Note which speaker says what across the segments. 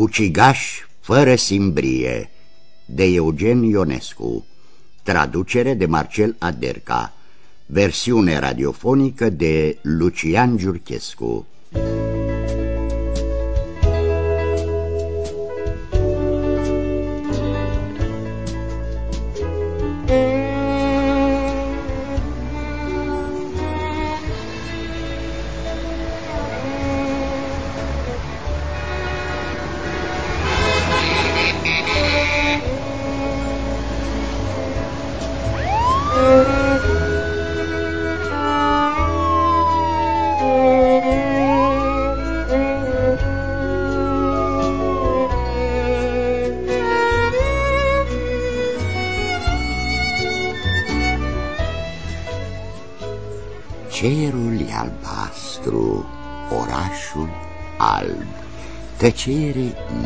Speaker 1: Ucigaș fără simbrie de Eugen Ionescu. Traducere de Marcel Aderca. Versiune radiofonică de Lucian Giurchescu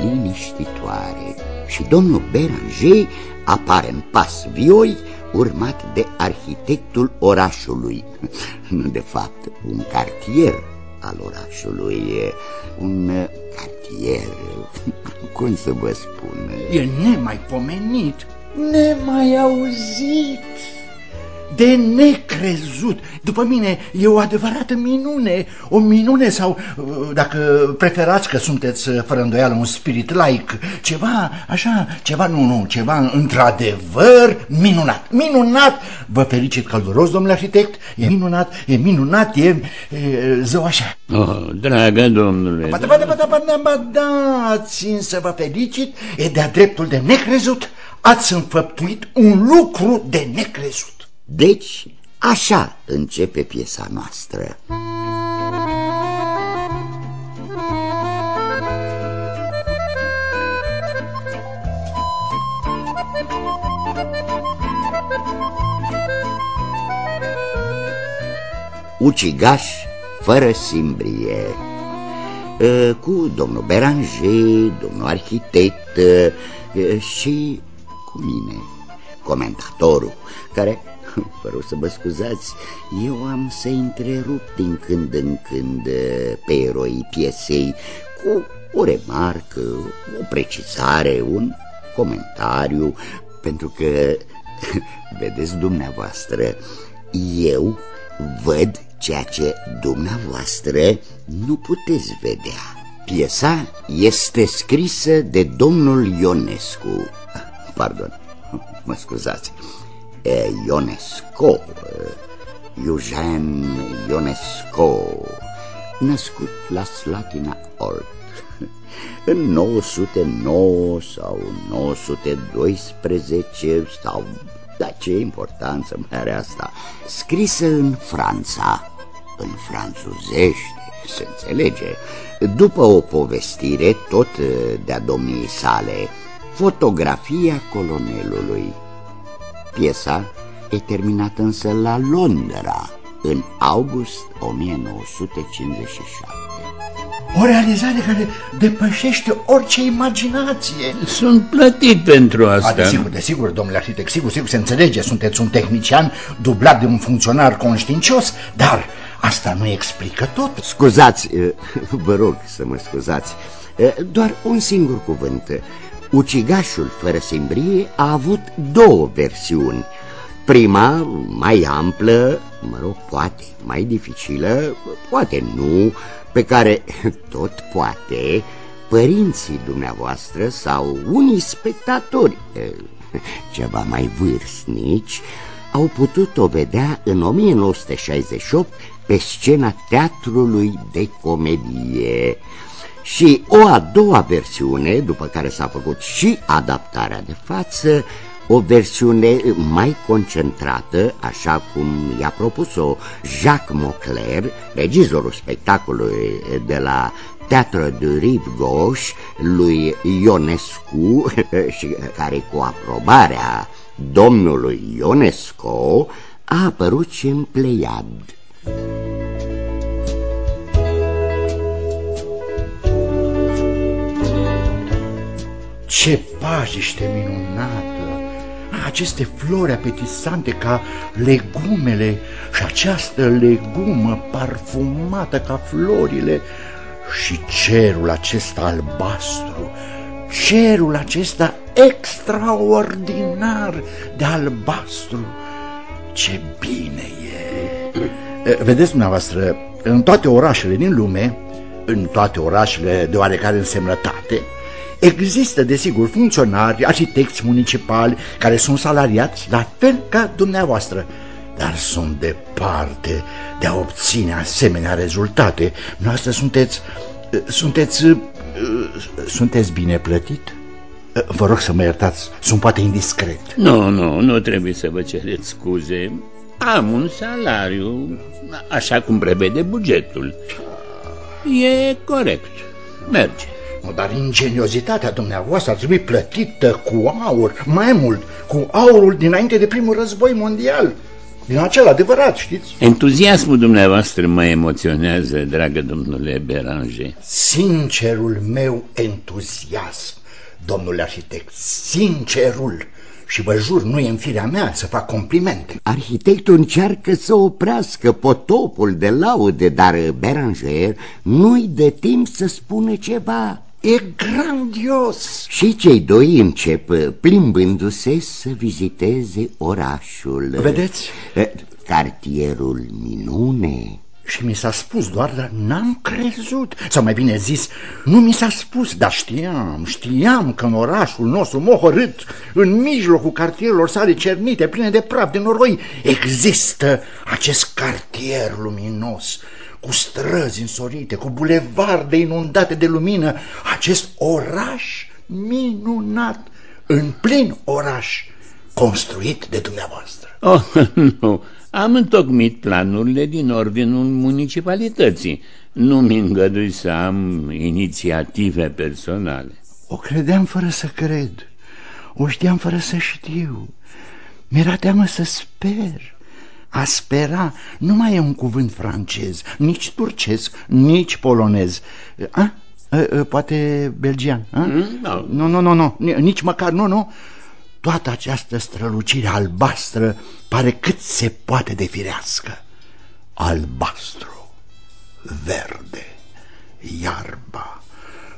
Speaker 1: liniștitoare. Și domnul Beranger apare în pas vioi, urmat de arhitectul orașului. De fapt, un cartier al orașului, un cartier, cum să vă spun...
Speaker 2: E nemaipomenit, nemai auzit de necrezut. După mine e o adevărată minune, o minune sau, uh, dacă preferați că sunteți uh, fără îndoială un spirit laic, ceva așa, ceva, nu, nu, ceva într-adevăr minunat, minunat. Vă felicit călduros, domnule arhitect, e minunat, e minunat, e, e zău așa.
Speaker 3: Oh, dragă domnule.
Speaker 2: Ba da, ba da, ba da, ba da, ba da, țin să vă felicit, e de-a dreptul de necrezut. Ați înfăptuit un lucru de necrezut.
Speaker 1: Deci, așa începe piesa noastră. Ucigaș fără simbrie Cu domnul Beranger, domnul arhitect și cu mine, comentatorul, care Vă rog să mă scuzați, eu am să întrerup din când în când eh, pe eroii piesei cu o remarcă, o precizare, un comentariu, pentru că, vedeți dumneavoastră, eu văd ceea ce dumneavoastră nu puteți vedea. Piesa este scrisă de domnul Ionescu. Pardon, mă scuzați. Ionesco, Eugen Ionesco, născut la Slatina Olt. În 909 sau 912 sau da ce importanță mai are asta, scrisă în Franța, în franțuzește, se înțelege, după o povestire tot de-a domniei sale, fotografia colonelului Piesa e terminată însă la Londra în august 1957.
Speaker 2: O realizare care depășește orice imaginație.
Speaker 3: Sunt plătit pentru asta. A,
Speaker 2: desigur, desigur, domnule arhitect, sigur, sigur, se înțelege, sunteți un tehnician dublat de un funcționar conștiincios, dar asta nu explică tot.
Speaker 1: Scuzați, vă rog să mă scuzați, doar un singur cuvânt. Ucigașul fără simbrie a avut două versiuni. Prima, mai amplă, mă rog, poate mai dificilă, poate nu, pe care tot poate părinții dumneavoastră sau unii spectatori ceva mai vârstnici au putut-o vedea în 1968 pe scena teatrului de comedie și o a doua versiune, după care s-a făcut și adaptarea de față, o versiune mai concentrată, așa cum i-a propus-o Jacques Mocler, regizorul spectacolului de la Teatre de Rive Gauche, lui Ionescu, și care cu aprobarea domnului Ionesco a apărut și în Pleiad.
Speaker 2: Ce pajiște minunată! Aceste flori apetisante ca legumele și această legumă parfumată ca florile și cerul acesta albastru, cerul acesta extraordinar de albastru, ce bine e! Vedeți dumneavoastră, în toate orașele din lume, în toate orașele de oarecare însemnătate, există desigur funcționari, arhitecți municipali care sunt salariați la fel ca dumneavoastră, dar sunt departe de a obține asemenea rezultate. Noastră sunteți, sunteți, sunteți bine plătit? Vă rog să mă iertați, sunt poate indiscret.
Speaker 3: Nu, nu, nu trebuie să vă cereți scuze. Am un salariu, așa cum prevede bugetul. E corect, merge.
Speaker 2: Dar ingeniozitatea dumneavoastră ar trebui plătită cu aur, mai mult, cu aurul dinainte de primul război mondial. Din acel adevărat, știți?
Speaker 3: Entuziasmul dumneavoastră mă emoționează, dragă domnule Beranger.
Speaker 2: Sincerul meu entuziasm, domnule arhitect, sincerul. Și vă jur, nu e în firea mea să fac complimente.
Speaker 1: Arhitectul încearcă să oprească potopul de laude, dar Beranger nu-i de timp să spună ceva.
Speaker 2: E grandios!
Speaker 1: Și cei doi încep plimbându-se să viziteze orașul.
Speaker 2: Vedeți?
Speaker 1: Cartierul Minune.
Speaker 2: Și mi s-a spus doar, dar n-am crezut. Sau mai bine zis, nu mi s-a spus, dar știam, știam că în orașul nostru mohorât, în mijlocul cartierelor sale cernite, pline de praf, de noroi, există acest cartier luminos, cu străzi însorite, cu bulevarde inundate de lumină, acest oraș minunat, în plin oraș, construit de dumneavoastră.
Speaker 3: Oh, nu, am întocmit planurile din ordinul municipalității. Nu-mi îngădui să am inițiative personale.
Speaker 2: O credeam fără să cred, o știam fără să știu. Mi-era teamă să sper. A spera nu mai e un cuvânt francez, nici turcesc, nici polonez. A? A, a, poate belgian. A? Mm, no. Nu, nu, nu, nu, nici măcar, nu, nu. Toată această strălucire albastră pare cât se poate de firească. Albastru, verde, iarba,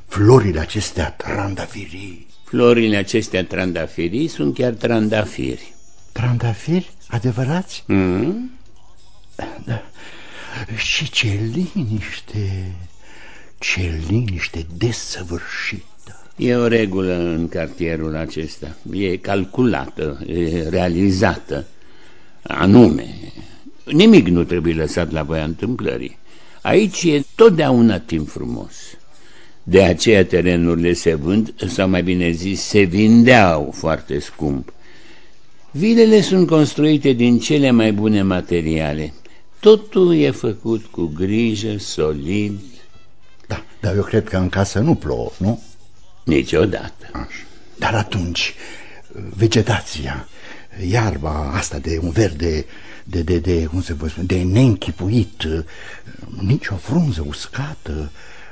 Speaker 2: florile acestea trandafirii.
Speaker 3: Florile acestea trandafirii sunt chiar trandafiri.
Speaker 2: Trandafiri? Adevărați?
Speaker 3: Mm?
Speaker 2: Da. Și ce liniște, ce liniște desăvârșită.
Speaker 3: E o regulă în cartierul acesta. E calculată, e realizată, anume. Nimic nu trebuie lăsat la voia întâmplării. Aici e totdeauna timp frumos. De aceea terenurile se vând, sau mai bine zis, se vindeau foarte scump. Vilele sunt construite din cele mai bune materiale. Totul e făcut cu grijă, solid.
Speaker 2: Da, dar eu cred că în casă nu plouă, nu?
Speaker 3: Niciodată.
Speaker 2: Așa. Dar atunci, vegetația, iarba asta de un verde, de, de, de, cum se vă spune, de neînchipuit, nici o frunză uscată,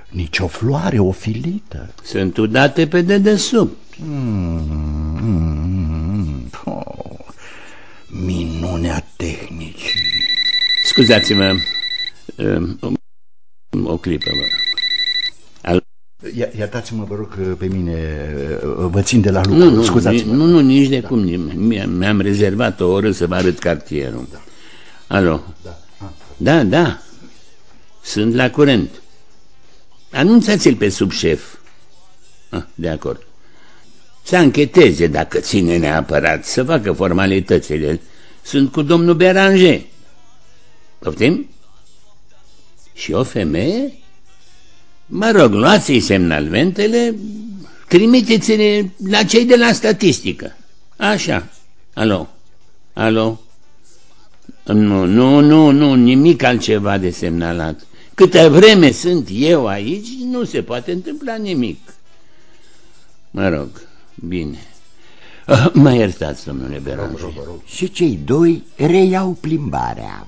Speaker 2: nici o floare ofilită.
Speaker 3: Sunt udate pe dedesubt.
Speaker 2: Mm, mm, mm, oh, minunea tehnicii.
Speaker 3: Scuzați-mă, o, o clipă, vă
Speaker 2: Iertați-mă, vă rog, pe mine, vă țin de la lucru,
Speaker 3: nu, nu,
Speaker 2: scuzați-mă.
Speaker 3: Nu, nu, nici de da. cum, mi-am rezervat o oră să vă arăt cartierul. Da. Alo? Da. da, da, sunt la curent. Anunțați-l pe subșef. Ah, de acord. Să încheteze dacă ține neapărat, să facă formalitățile. Sunt cu domnul Beranger. Poftim? Și o femeie? Mă rog, luați-i semnalmentele, trimiteți-le la cei de la statistică. Așa. Alo? Alo? Nu, nu, nu, nu, nimic altceva de semnalat. Câte vreme sunt eu aici, nu se poate întâmpla nimic. Mă rog, bine. Ah, mă iertați, domnule Beranger.
Speaker 1: Și cei doi reiau plimbarea.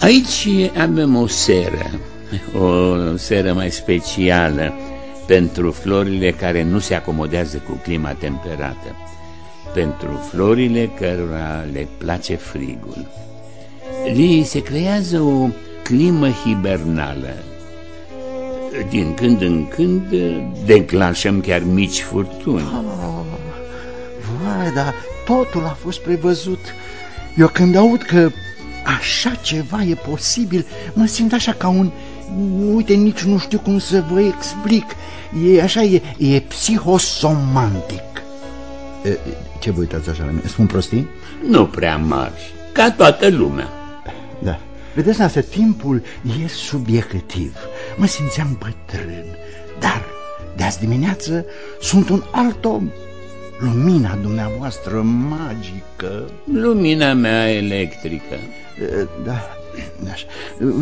Speaker 3: Aici avem o seră o seră mai specială pentru florile care nu se acomodează cu clima temperată, pentru florile cărora le place frigul. Li se creează o climă hibernală. Din când în când declanșăm chiar mici furtuni. Oh,
Speaker 2: vai, dar totul a fost prevăzut. Eu când aud că așa ceva e posibil, mă simt așa ca un... Uite, nici nu știu cum să vă explic. E așa, e, e psihosomantic. Ce vă uitați așa la mine? Spun prostii?
Speaker 3: Nu prea mari, ca toată lumea.
Speaker 2: Da. Vedeți, asta timpul e subiectiv. Mă simțeam bătrân, dar de azi dimineață sunt un alt om. Lumina dumneavoastră magică
Speaker 3: Lumina mea electrică
Speaker 2: Da, așa.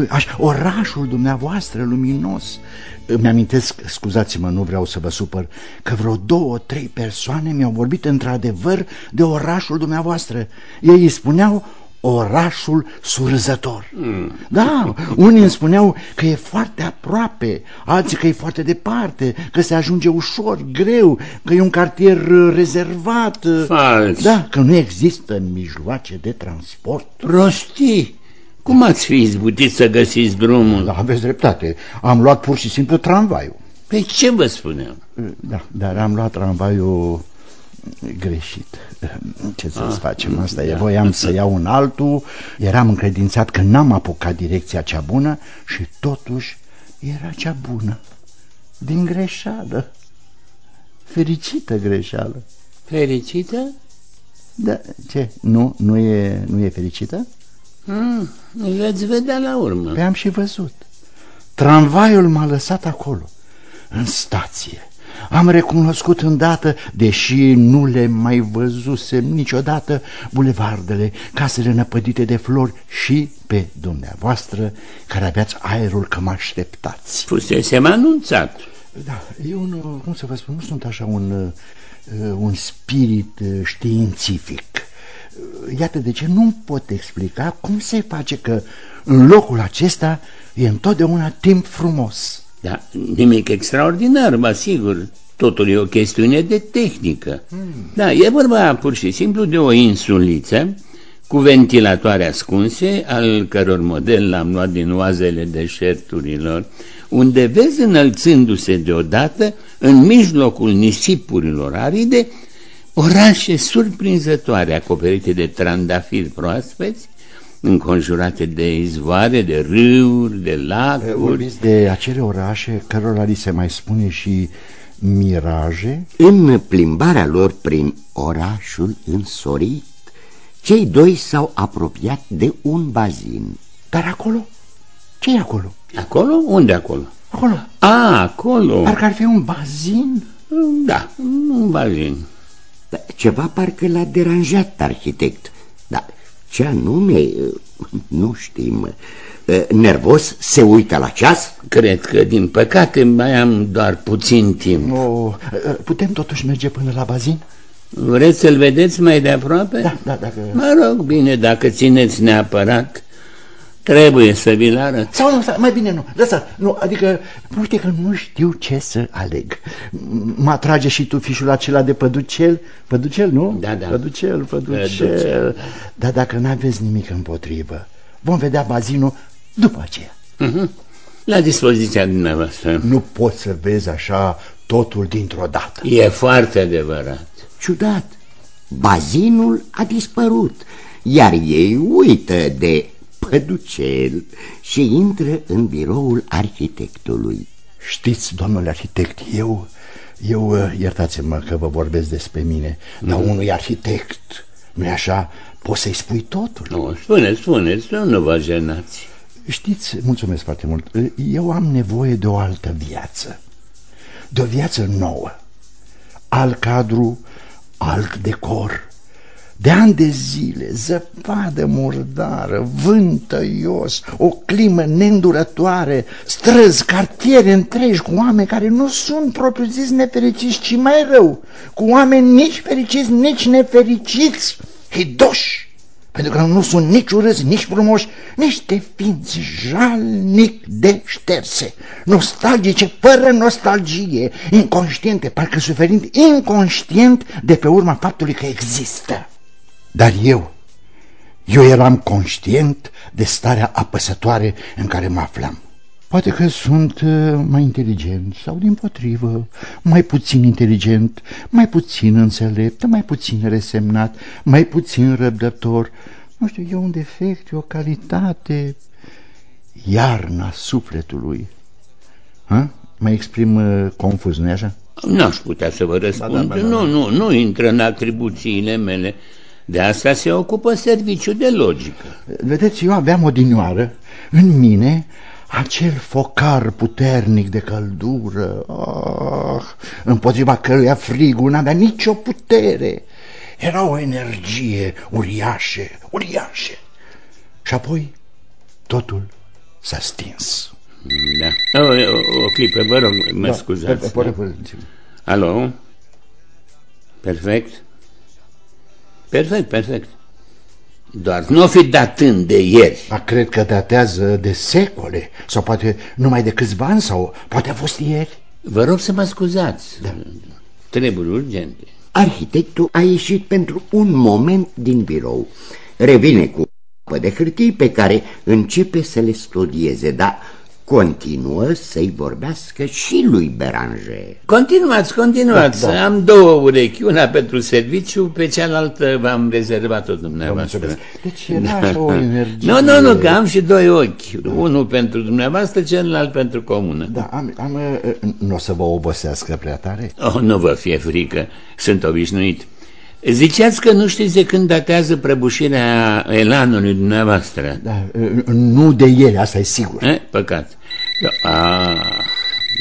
Speaker 2: așa Orașul dumneavoastră luminos Îmi amintesc, scuzați-mă, nu vreau să vă supăr Că vreo două, trei persoane mi-au vorbit într-adevăr de orașul dumneavoastră Ei îi spuneau orașul surzător. Mm. Da, unii îmi spuneau că e foarte aproape, alții că e foarte departe, că se ajunge ușor, greu, că e un cartier rezervat.
Speaker 3: Fals.
Speaker 2: Da, că nu există mijloace de transport.
Speaker 3: Prostii. Cum ați fi izbutit să găsiți drumul?
Speaker 2: Da, aveți dreptate. Am luat pur și simplu tramvaiul.
Speaker 3: Pe ce vă spuneam?
Speaker 2: Da, dar am luat tramvaiul greșit. Ce să-ți ah, facem? Asta da. e. Voiam să iau un altul, eram încredințat că n-am apucat direcția cea bună și totuși era cea bună. Din greșeală. Fericită greșeală.
Speaker 3: Fericită?
Speaker 2: Da, ce? Nu, nu e, nu e fericită?
Speaker 3: Mm, veți vedea la urmă.
Speaker 2: Pe am și văzut. Tramvaiul m-a lăsat acolo, în stație am recunoscut îndată, deși nu le mai văzusem niciodată, bulevardele, casele năpădite de flori și pe dumneavoastră, care aveați aerul că mă așteptați.
Speaker 3: Fusesem anunțat.
Speaker 2: Da, eu, nu, cum să vă spun, nu sunt așa un, uh, un spirit uh, științific. Iată de ce nu pot explica cum se face că în locul acesta e întotdeauna timp frumos.
Speaker 3: Da, nimic extraordinar, mă sigur. Totul e o chestiune de tehnică. Mm. Da, e vorba pur și simplu de o insuliță cu ventilatoare ascunse, al căror model l-am luat din oazele deșerturilor, unde vezi înălțându-se deodată, în mijlocul nisipurilor aride, orașe surprinzătoare acoperite de trandafiri proaspeți, înconjurate de izvoare, de râuri, de lacuri.
Speaker 2: Vorbiți de acele orașe cărora li se mai spune și miraje?
Speaker 1: În plimbarea lor prin orașul însorit, cei doi s-au apropiat de un bazin.
Speaker 2: Dar acolo? ce e acolo?
Speaker 3: Acolo? Unde acolo?
Speaker 2: Acolo.
Speaker 3: A, acolo.
Speaker 2: Parcă ar fi un bazin?
Speaker 3: Da, un bazin.
Speaker 1: Da, ceva parcă l-a deranjat arhitect. Dar ce anume, nu știm. Nervos, se uită la ceas?
Speaker 3: Cred că, din păcate, mai am doar puțin timp.
Speaker 2: O, putem totuși merge până la bazin?
Speaker 3: Vreți să-l vedeți mai de aproape?
Speaker 2: Da, da, dacă...
Speaker 3: Mă rog, bine, dacă țineți neapărat. Trebuie să vi-l arăt.
Speaker 2: Sau nu, mai bine nu, lăsa, nu, adică, uite că nu știu ce să aleg. Mă atrage și tu fișul acela de păducel, păducel, nu?
Speaker 3: Da, da.
Speaker 2: Păducel, păducel. păducel. Dar dacă nu aveți nimic împotrivă, vom vedea bazinul după aceea. Uh
Speaker 3: mhm. -huh. La dispoziția dumneavoastră.
Speaker 2: Nu poți să vezi așa totul dintr-o dată.
Speaker 3: E foarte adevărat.
Speaker 1: Ciudat, bazinul a dispărut, iar ei uită de păducel și intră în biroul arhitectului.
Speaker 2: Știți, domnule arhitect, eu, eu, uh, iertați-mă că vă vorbesc despre mine, mm. dar unui arhitect, nu-i așa, poți să-i spui totul.
Speaker 3: Nu, spune, spuneți, nu vă jenați.
Speaker 2: Știți, mulțumesc foarte mult, eu am nevoie de o altă viață, de o viață nouă, alt cadru, alt decor, de ani de zile, zăpadă murdară, vânt tăios, o climă neîndurătoare, străzi, cartiere întregi cu oameni care nu sunt propriu-zis nefericiți, ci mai rău, cu oameni nici fericiți, nici nefericiți, hidoși, pentru că nu sunt nici urâți, nici frumoși, niște ființe jalnic de șterse, nostalgice, fără nostalgie, inconștiente, parcă suferind inconștient de pe urma faptului că există. Dar eu, eu eram conștient de starea apăsătoare în care mă aflam. Poate că sunt uh, mai inteligent sau, din potrivă, mai puțin inteligent, mai puțin înțelept, mai puțin resemnat, mai puțin răbdător. Nu știu, e un defect, e o calitate, iarna sufletului. Ha? Mă exprim uh, confuz, nu-i așa?
Speaker 3: N-aș putea să vă răspund. Ba da, ba da, nu, nu, nu intră în atribuțiile mele. De asta se ocupă serviciul de logică.
Speaker 2: Vedeți, eu aveam o dinioară în mine acel focar puternic de căldură, oh, împotriva căruia frigul n-avea nicio putere. Era o energie uriașă, uriașă. Și apoi totul s-a stins.
Speaker 3: Da. O, o, o clipă, vă rog, mă da, scuzați. Pe, pe, da. Alo? Perfect? Perfect, perfect. Doar nu fi datând de ieri.
Speaker 2: A, cred că datează de secole, sau poate numai de câțiva ani, sau poate a fost ieri.
Speaker 3: Vă rog să mă scuzați. Da. Treburi urgente.
Speaker 1: Arhitectul a ieșit pentru un moment din birou. Revine cu de hârtii pe care începe să le studieze, dar continuă să-i vorbească și lui Beranger.
Speaker 3: Continuați, continuați. Da, da. Am două urechi, una pentru serviciu, pe cealaltă v-am rezervat-o dumneavoastră.
Speaker 2: Deci era așa o energie...
Speaker 3: Nu, nu, nu, că am și doi ochi. Da. Unul pentru dumneavoastră, celălalt pentru comună.
Speaker 2: Da, am, am, nu o să vă obosească prea tare?
Speaker 3: Oh, nu vă fie frică, sunt obișnuit. Ziceați că nu știți de când datează prăbușirea elanului dumneavoastră.
Speaker 2: Da, nu de ieri, asta e sigur.
Speaker 3: E? Păcat. Ah,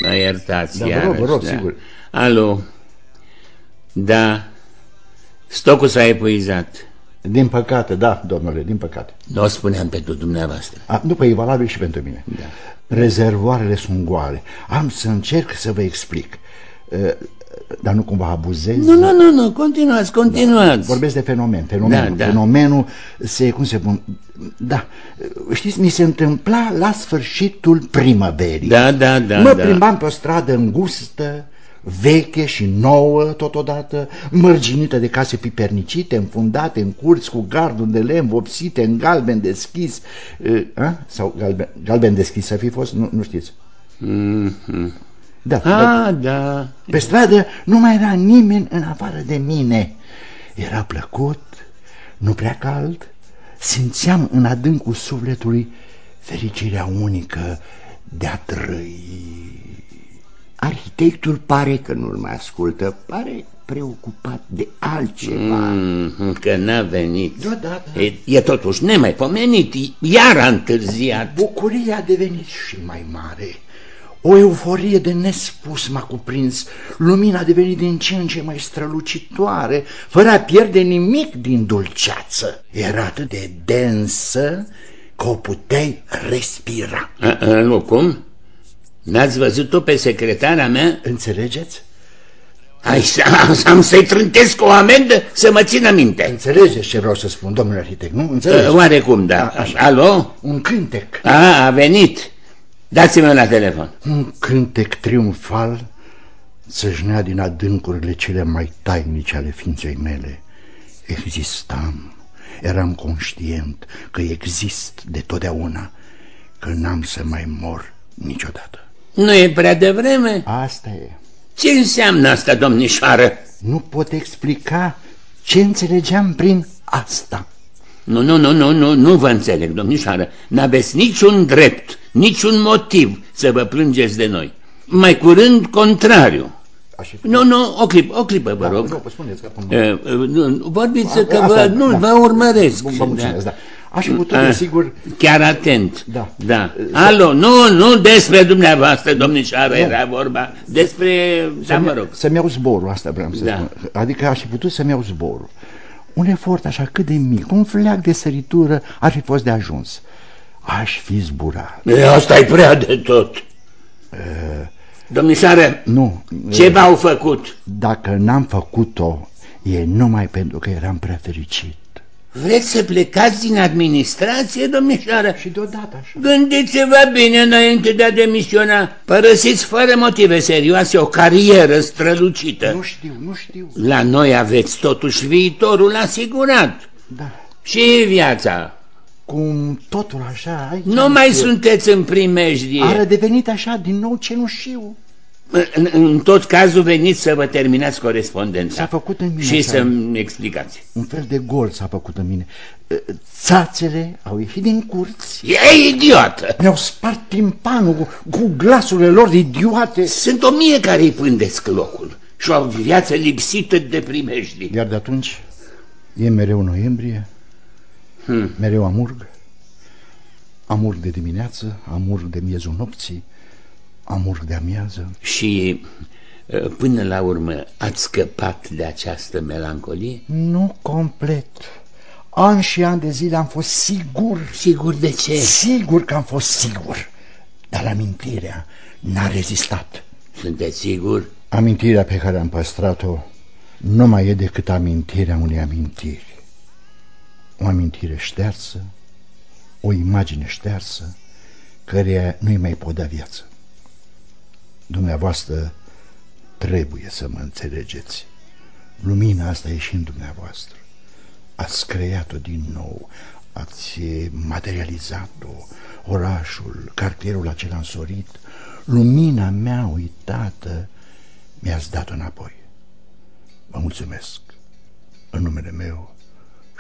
Speaker 3: mă iertați
Speaker 2: da,
Speaker 3: iarăși.
Speaker 2: Vă rog, vă rog, da. sigur.
Speaker 3: Alo, da, stocul s-a epuizat.
Speaker 2: Din păcate, da, domnule, din păcate.
Speaker 3: Nu o spuneam pentru dumneavoastră.
Speaker 2: A, după e valabil și pentru mine. Da. Rezervoarele sunt goale. Am să încerc să vă explic dar nu cumva abuzezi?
Speaker 3: Nu, nu, nu, nu, continuați, continuați. Da,
Speaker 2: vorbesc de fenomen, fenomenul. Da, da. Fenomenul se, cum se pun, da, știți, mi se întâmpla la sfârșitul primăverii.
Speaker 3: Da, da, da.
Speaker 2: Mă
Speaker 3: da.
Speaker 2: plimbam pe o stradă îngustă, veche și nouă totodată, mărginită de case pipernicite, înfundate în curți cu garduri de lemn vopsite în galben deschis, a? sau galben, galben deschis să fi fost, nu, nu știți.
Speaker 3: Mm -hmm.
Speaker 2: Da,
Speaker 3: ah, da.
Speaker 2: Pe stradă nu mai era nimeni în afară de mine. Era plăcut, nu prea cald. Simțeam în adâncul sufletului fericirea unică de a trăi.
Speaker 1: Arhitectul pare că nu-l mai ascultă, pare preocupat de altceva.
Speaker 3: Mm, că n-a venit.
Speaker 2: Da, da, da.
Speaker 3: E, e totuși nemaipomenit, iar a întârziat.
Speaker 2: Bucuria a devenit și mai mare. O euforie de nespus m-a cuprins, lumina a devenit din ce în ce mai strălucitoare, fără a pierde nimic din dulceață. Era atât de densă că o puteai respira.
Speaker 3: A, a, nu, cum? N-ați văzut-o pe secretara mea?
Speaker 2: Înțelegeți?
Speaker 3: Ai să, am să-i trântesc o amendă să mă țină minte.
Speaker 2: Înțelegeți ce vreau să spun, domnule arhitect, nu? Înțelegeți?
Speaker 3: Uh, oarecum, da. A, așa. Alo?
Speaker 2: Un cântec.
Speaker 3: A, a venit. Dați-mă la telefon.
Speaker 2: Un cântec triumfal țâșnea din adâncurile cele mai tainice ale ființei mele. Existam, eram conștient că exist de totdeauna, că n-am să mai mor niciodată.
Speaker 3: Nu e prea devreme?
Speaker 2: Asta e.
Speaker 3: Ce înseamnă asta, domnișoară?
Speaker 2: Nu pot explica ce înțelegeam prin asta.
Speaker 3: Nu, nu, nu, nu, nu, nu vă înțeleg, domnișoară. N-aveți niciun drept, niciun motiv să vă plângeți de noi. Mai curând, contrariu. Nu, nu, o clipă, o clipă, vă da, rog.
Speaker 2: Nu, spuneți că uh,
Speaker 3: Vorbiți că vă, nu, vă urmăresc.
Speaker 2: Vă mulțumesc, da. da. Aș fi putut, desigur...
Speaker 3: Chiar atent.
Speaker 2: Da.
Speaker 3: da. Alo, nu, nu despre dumneavoastră, domnișoară, era vorba, despre... Da, mă rog.
Speaker 2: Să-mi iau zborul, asta vreau să da. spun. Adică aș fi putut să-mi iau zborul. Un efort așa cât de mic, un fleac de săritură ar fi fost de ajuns. Aș fi zburat.
Speaker 3: E, asta e prea de tot. Uh, Domnișoare,
Speaker 2: nu,
Speaker 3: ce v-au făcut?
Speaker 2: Dacă n-am făcut-o, e numai pentru că eram prea fericit.
Speaker 3: Vreți să plecați din administrație, domnișoară?
Speaker 2: Și deodată așa.
Speaker 3: Gândiți-vă bine înainte de a demisiona. Părăsiți fără motive serioase o carieră strălucită.
Speaker 2: Nu știu, nu știu.
Speaker 3: La noi aveți totuși viitorul asigurat.
Speaker 2: Da.
Speaker 3: Și viața.
Speaker 2: cum totul așa... Aici
Speaker 3: nu mai sunteți în primejdie.
Speaker 2: A devenit așa din nou cenușiu.
Speaker 3: În, în tot cazul veniți să vă terminați corespondența.
Speaker 2: S-a făcut în mine.
Speaker 3: Și să-mi explicați.
Speaker 2: Un fel de gol s-a făcut în mine. Țațele au ieșit din curți.
Speaker 3: E idiotă!
Speaker 2: Mi-au spart timpanul cu, cu glasurile lor idiote.
Speaker 3: Sunt o mie care îi pândesc locul și o viață lipsită de primejdii.
Speaker 2: Iar de atunci e mereu noiembrie, hmm. mereu amurg, amurg de dimineață, amurg de miezul nopții, amurg de amiază.
Speaker 3: Și până la urmă ați scăpat de această melancolie?
Speaker 2: Nu complet. An și ani de zile am fost sigur.
Speaker 3: Sigur de ce?
Speaker 2: Sigur că am fost sigur. Dar amintirea n-a rezistat.
Speaker 3: Sunteți sigur?
Speaker 2: Amintirea pe care am păstrat-o nu mai e decât amintirea unei amintiri. O amintire ștearsă, o imagine ștearsă, căreia nu-i mai pot da viață. Dumneavoastră trebuie să mă înțelegeți. Lumina asta e și în dumneavoastră. Ați creat-o din nou, ați materializat-o, orașul, cartierul acela însorit, lumina mea uitată, mi-ați dat-o înapoi. Vă mulțumesc în numele meu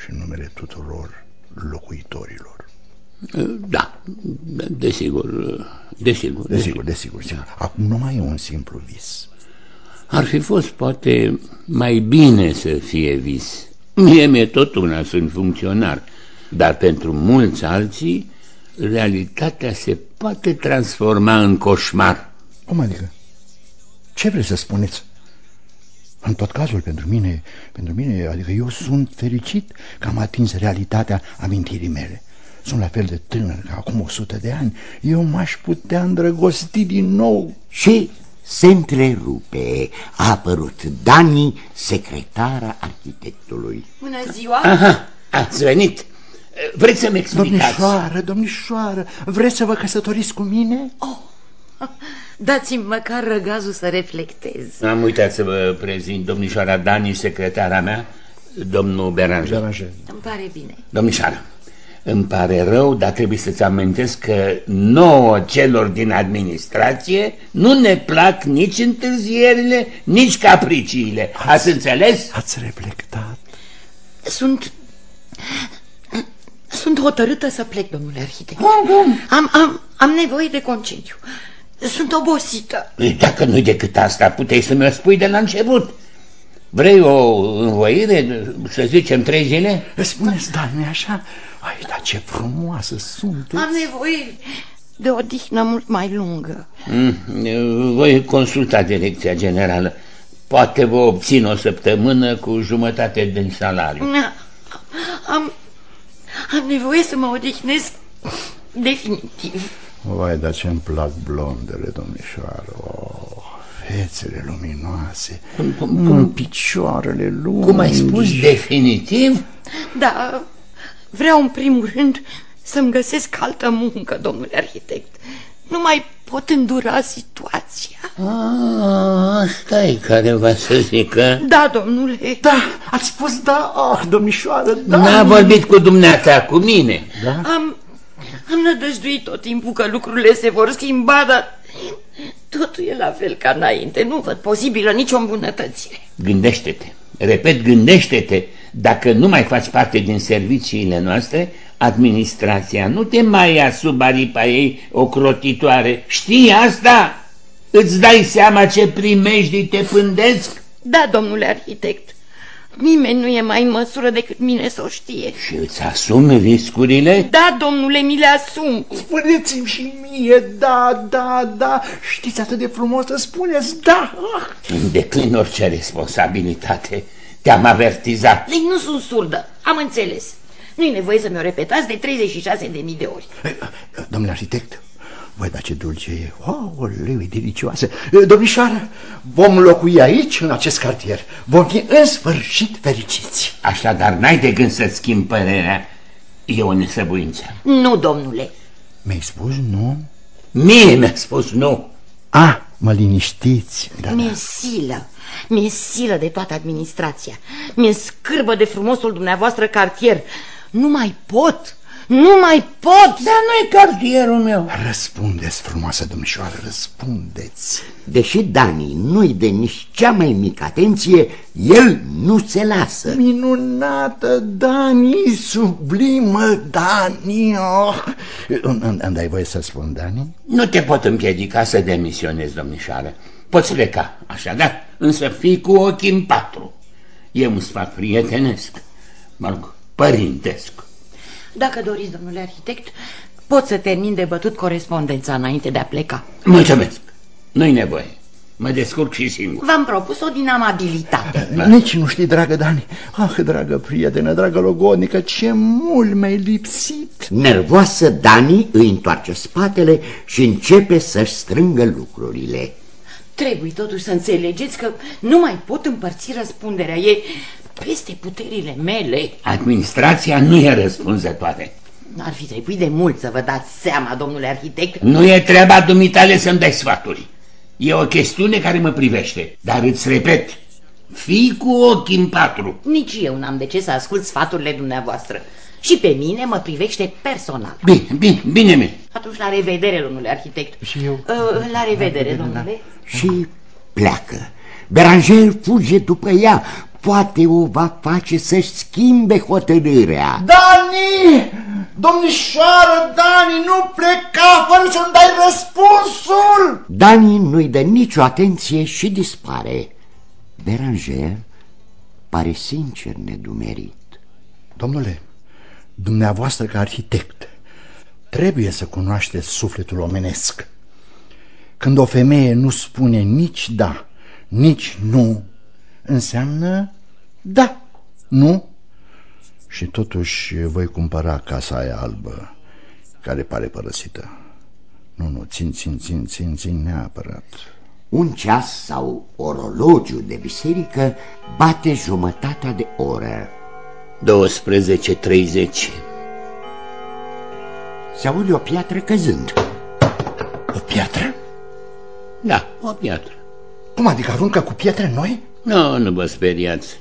Speaker 2: și în numele tuturor locuitorilor.
Speaker 3: Da, desigur, desigur.
Speaker 2: Desigur, desigur. sigur. Acum nu mai e un simplu vis.
Speaker 3: Ar fi fost poate mai bine să fie vis. Mie mi-e tot una, sunt funcționar, dar pentru mulți alții realitatea se poate transforma în coșmar.
Speaker 2: Cum adică? Ce vreți să spuneți? În tot cazul, pentru mine, pentru mine, adică eu sunt fericit că am atins realitatea amintirii mele. Sunt la fel de tânăr ca acum o sută de ani. Eu m-aș putea îndrăgosti din nou.
Speaker 1: Și se întrerupe. A apărut Dani, secretara arhitectului.
Speaker 4: Bună ziua!
Speaker 3: Aha, ați venit. Vreți să-mi explicați?
Speaker 2: Domnișoară, domnișoară, vreți să vă căsătoriți cu mine?
Speaker 4: Oh, dați-mi măcar răgazul să reflectez.
Speaker 3: Am uitat să vă prezint domnișoara Dani, secretara mea, domnul Beranger.
Speaker 2: Beranger.
Speaker 4: Îmi pare bine.
Speaker 3: Domnișoară, îmi pare rău, dar trebuie să-ți amintesc că nouă celor din administrație nu ne plac nici întârzierile, nici capriciile. Ați, ați înțeles?
Speaker 2: Ați reflectat.
Speaker 4: Sunt... Sunt hotărâtă să plec, domnule arhitect.
Speaker 3: Am,
Speaker 4: am, am, am nevoie de concediu. Sunt obosită.
Speaker 3: Dacă nu-i decât asta, puteai să mi-o spui de la început. Vrei o învoire, să zicem, trei zile?
Speaker 2: Spuneți, da, nu așa? Ai, dar ce frumoasă sunteți!
Speaker 4: Am nevoie de o dihnă mult mai lungă.
Speaker 3: Mm, voi consulta direcția generală. Poate vă obțin o săptămână cu jumătate din salariu.
Speaker 4: Am, am nevoie să mă odihnesc definitiv.
Speaker 2: Vai, dar ce-mi plac blondele, domnișoară. Oh, fețele luminoase, cum, cum, picioarele lungi.
Speaker 3: Cum ai spus, definitiv?
Speaker 4: Da, vreau în primul rând să-mi găsesc altă muncă, domnule arhitect. Nu mai pot îndura situația.
Speaker 3: Ah, asta e care va să zică?
Speaker 4: Da, domnule.
Speaker 2: Da, ați spus da, ah, domnișoară, da.
Speaker 3: N-a vorbit cu dumneata, cu mine.
Speaker 2: Da?
Speaker 4: Am, am nădăjduit tot timpul că lucrurile se vor schimba, dar totul e la fel ca înainte. Nu văd posibilă nicio îmbunătățire.
Speaker 3: Gândește-te, repet, gândește-te. Dacă nu mai faci parte din serviciile noastre, administrația nu te mai ia sub aripa ei ocrotitoare. Știi asta? Îți dai seama ce primești te pândesc?
Speaker 4: Da, domnule arhitect. Nimeni nu e mai în măsură decât mine să o știe.
Speaker 3: Și îți asumi riscurile?
Speaker 4: Da, domnule, mi le asum.
Speaker 2: Spuneți-mi și mie, da, da, da. Știți atât de frumos să spuneți, da.
Speaker 3: Îmi declin orice responsabilitate. Te-am avertizat.
Speaker 4: Ei, nu sunt surdă, am înțeles. Nu-i nevoie să mi-o repetați de 36.000 de ori.
Speaker 2: Domnule arhitect, voi da ce dulce e. Oh, leu, e delicioasă. Domnișoară, vom locui aici, în acest cartier. Vom fi în sfârșit fericiți.
Speaker 3: Așadar, n-ai de gând să-ți schimbi părerea. E o nesăbuință.
Speaker 4: Nu, domnule.
Speaker 2: Mi-ai spus nu?
Speaker 3: Mie mi-a spus nu.
Speaker 2: Ah, mă liniștiți.
Speaker 4: Da, Mi-e da. silă. Mi-e silă de toată administrația. Mi-e scârbă de frumosul dumneavoastră cartier. Nu mai pot. Nu mai pot!
Speaker 3: Dar nu e cartierul meu.
Speaker 2: Răspundeți, frumoasă domnișoară, răspundeți.
Speaker 1: Deși Dani nu-i de nici cea mai mică atenție, el nu se lasă.
Speaker 2: Minunată, Dani, sublimă, Dani. Oh. Îmi, îmi dai voie să spun, Dani?
Speaker 3: Nu te pot împiedica să demisionezi, domnișoară. Poți pleca, așa, da? Însă fii cu ochii în patru. E un sfat prietenesc, mă rog, părintesc.
Speaker 4: Dacă doriți, domnule arhitect, pot să termin de bătut corespondența înainte de a pleca.
Speaker 3: Mulțumesc. Nu-i nevoie. Mă descurc și singur.
Speaker 4: V-am propus-o din amabilitate.
Speaker 2: Nici nu știi, dragă Dani. Ah, dragă prietenă, dragă logodnică, ce mult mi-ai lipsit.
Speaker 1: Nervoasă, Dani îi întoarce spatele și începe să-și strângă lucrurile.
Speaker 4: Trebuie totuși să înțelegeți că nu mai pot împărți răspunderea. E peste puterile mele.
Speaker 3: Administrația nu e răspunzătoare.
Speaker 4: Ar fi trebuit de mult să vă dați seama, domnule arhitect.
Speaker 3: Nu e treaba dumitale să-mi dai sfaturi. E o chestiune care mă privește, dar îți repet, fii cu ochii în patru.
Speaker 4: Nici eu n-am de ce să ascult sfaturile dumneavoastră. Și pe mine mă privește personal.
Speaker 3: Bine, bine, bine, bine.
Speaker 4: Atunci la revedere, domnule arhitect.
Speaker 2: Și eu.
Speaker 4: Uh, la revedere, domnule.
Speaker 1: Și pleacă. Beranger fuge după ea. Poate o va face să-și schimbe hotărârea.
Speaker 2: Dani! Domnișoară, Dani, nu pleca fără să-mi dai răspunsul!
Speaker 1: Dani nu-i dă nicio atenție și dispare. Beranger pare sincer nedumerit.
Speaker 2: Domnule, dumneavoastră ca arhitect, trebuie să cunoașteți sufletul omenesc. Când o femeie nu spune nici da, nici nu, înseamnă da, nu. Și totuși voi cumpăra casa aia albă, care pare părăsită. Nu, nu, țin, țin, țin, țin, țin neapărat.
Speaker 1: Un ceas sau orologiu de biserică bate jumătatea de oră.
Speaker 3: 12.30
Speaker 1: Se aude o piatră căzând.
Speaker 2: O piatră?
Speaker 3: Da, o piatră.
Speaker 2: Cum adică aruncă cu pietre noi?
Speaker 3: Nu, nu vă speriați.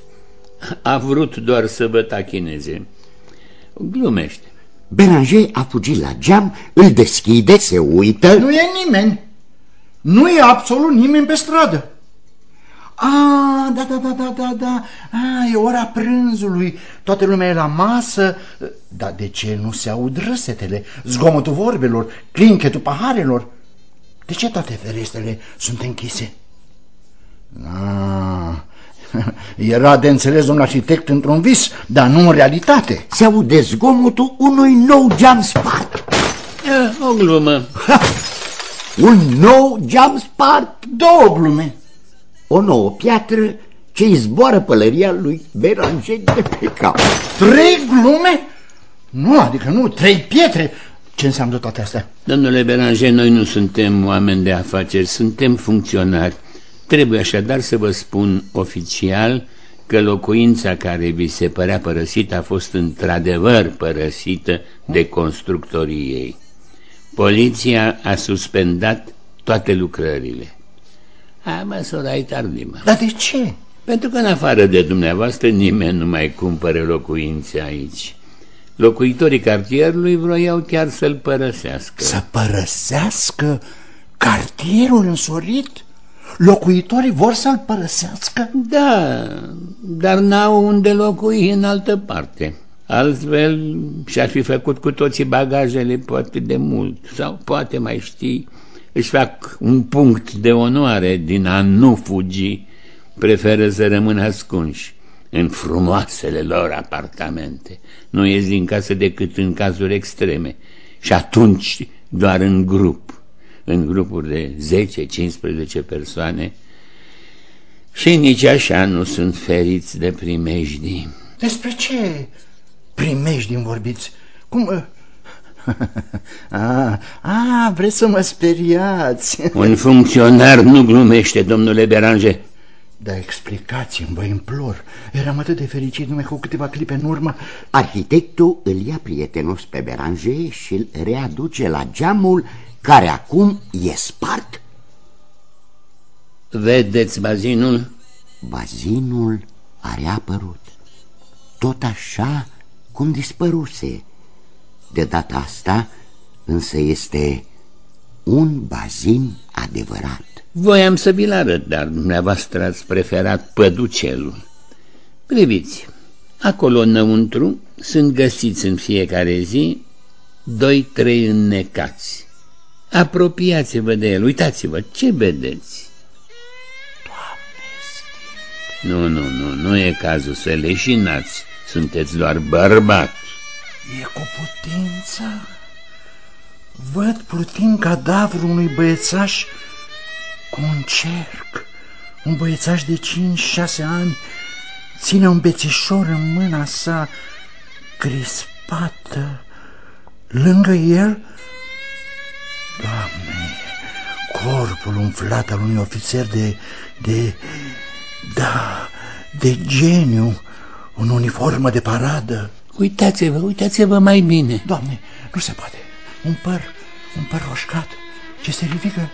Speaker 3: A vrut doar să vă tachineze. Glumește.
Speaker 1: Beranger a fugit la geam, îl deschide, se uită.
Speaker 2: Nu e nimeni. Nu e absolut nimeni pe stradă. A, da, da, da, da, da, da. A, e ora prânzului. Toată lumea e la masă. Dar de ce nu se aud râsetele, zgomotul vorbelor, clinchetul paharelor? De ce toate ferestrele sunt închise? A, era de înțeles un arhitect într-un vis, dar nu în realitate.
Speaker 1: Se aude zgomotul unui nou geam spart.
Speaker 3: E, o glumă.
Speaker 1: Un nou geam spart.
Speaker 2: Două glume.
Speaker 1: O nouă piatră ce îi zboară pălăria lui Beranger de pe cap.
Speaker 2: Trei glume? Nu, adică nu, trei pietre. Ce înseamnă toate astea?
Speaker 3: Domnule Beranger, noi nu suntem oameni de afaceri, suntem funcționari. Trebuie așadar să vă spun oficial că locuința care vi se părea părăsită a fost într-adevăr părăsită de constructorii ei. Poliția a suspendat toate lucrările. A, mă, sorai tardimă.
Speaker 2: Dar de ce?
Speaker 3: Pentru că în afară de dumneavoastră nimeni nu mai cumpără locuințe aici. Locuitorii cartierului vroiau chiar să-l părăsească.
Speaker 2: Să părăsească cartierul însorit? Locuitorii vor să-l părăsească?
Speaker 3: Da, dar n-au unde locui în altă parte. Altfel și-ar fi făcut cu toții bagajele poate de mult sau poate mai știi, își fac un punct de onoare din a nu fugi, preferă să rămână ascunși în frumoasele lor apartamente. Nu ies din casă decât în cazuri extreme și atunci doar în grup, în grupuri de 10-15 persoane și nici așa nu sunt feriți de primejdii.
Speaker 2: Despre ce primejdii vorbiți? Cum... A, a, vreți să mă speriați?
Speaker 3: Un funcționar nu glumește, domnule Beranger.
Speaker 2: Dar explicați-mi, vă implor. Eram atât de fericit numai cu câteva clipe în urmă.
Speaker 1: Arhitectul îl ia prietenos pe Beranger și îl readuce la geamul care acum e spart.
Speaker 3: Vedeți bazinul?
Speaker 1: Bazinul a reapărut, tot așa cum dispăruse. De data asta însă este un bazin adevărat.
Speaker 3: Voiam să vi-l arăt, dar dumneavoastră ați preferat păducelul. Priviți, acolo înăuntru sunt găsiți în fiecare zi doi-trei înnecați. Apropiați-vă de el, uitați-vă, ce vedeți? Nu, nu, nu, nu e cazul să leșinați, sunteți doar bărbat.
Speaker 2: E cu putință? Văd plutind cadavrul unui băiețaș cu un cerc. Un băiețaș de 5-6 ani ține un bețișor în mâna sa crispată. Lângă el, Doamne, corpul umflat al unui ofițer de, de, da, de geniu, în uniformă de paradă.
Speaker 3: Uitați-vă, uitați-vă mai bine.
Speaker 2: Doamne, nu se poate. Un păr, un păr roșcat, ce se ridică,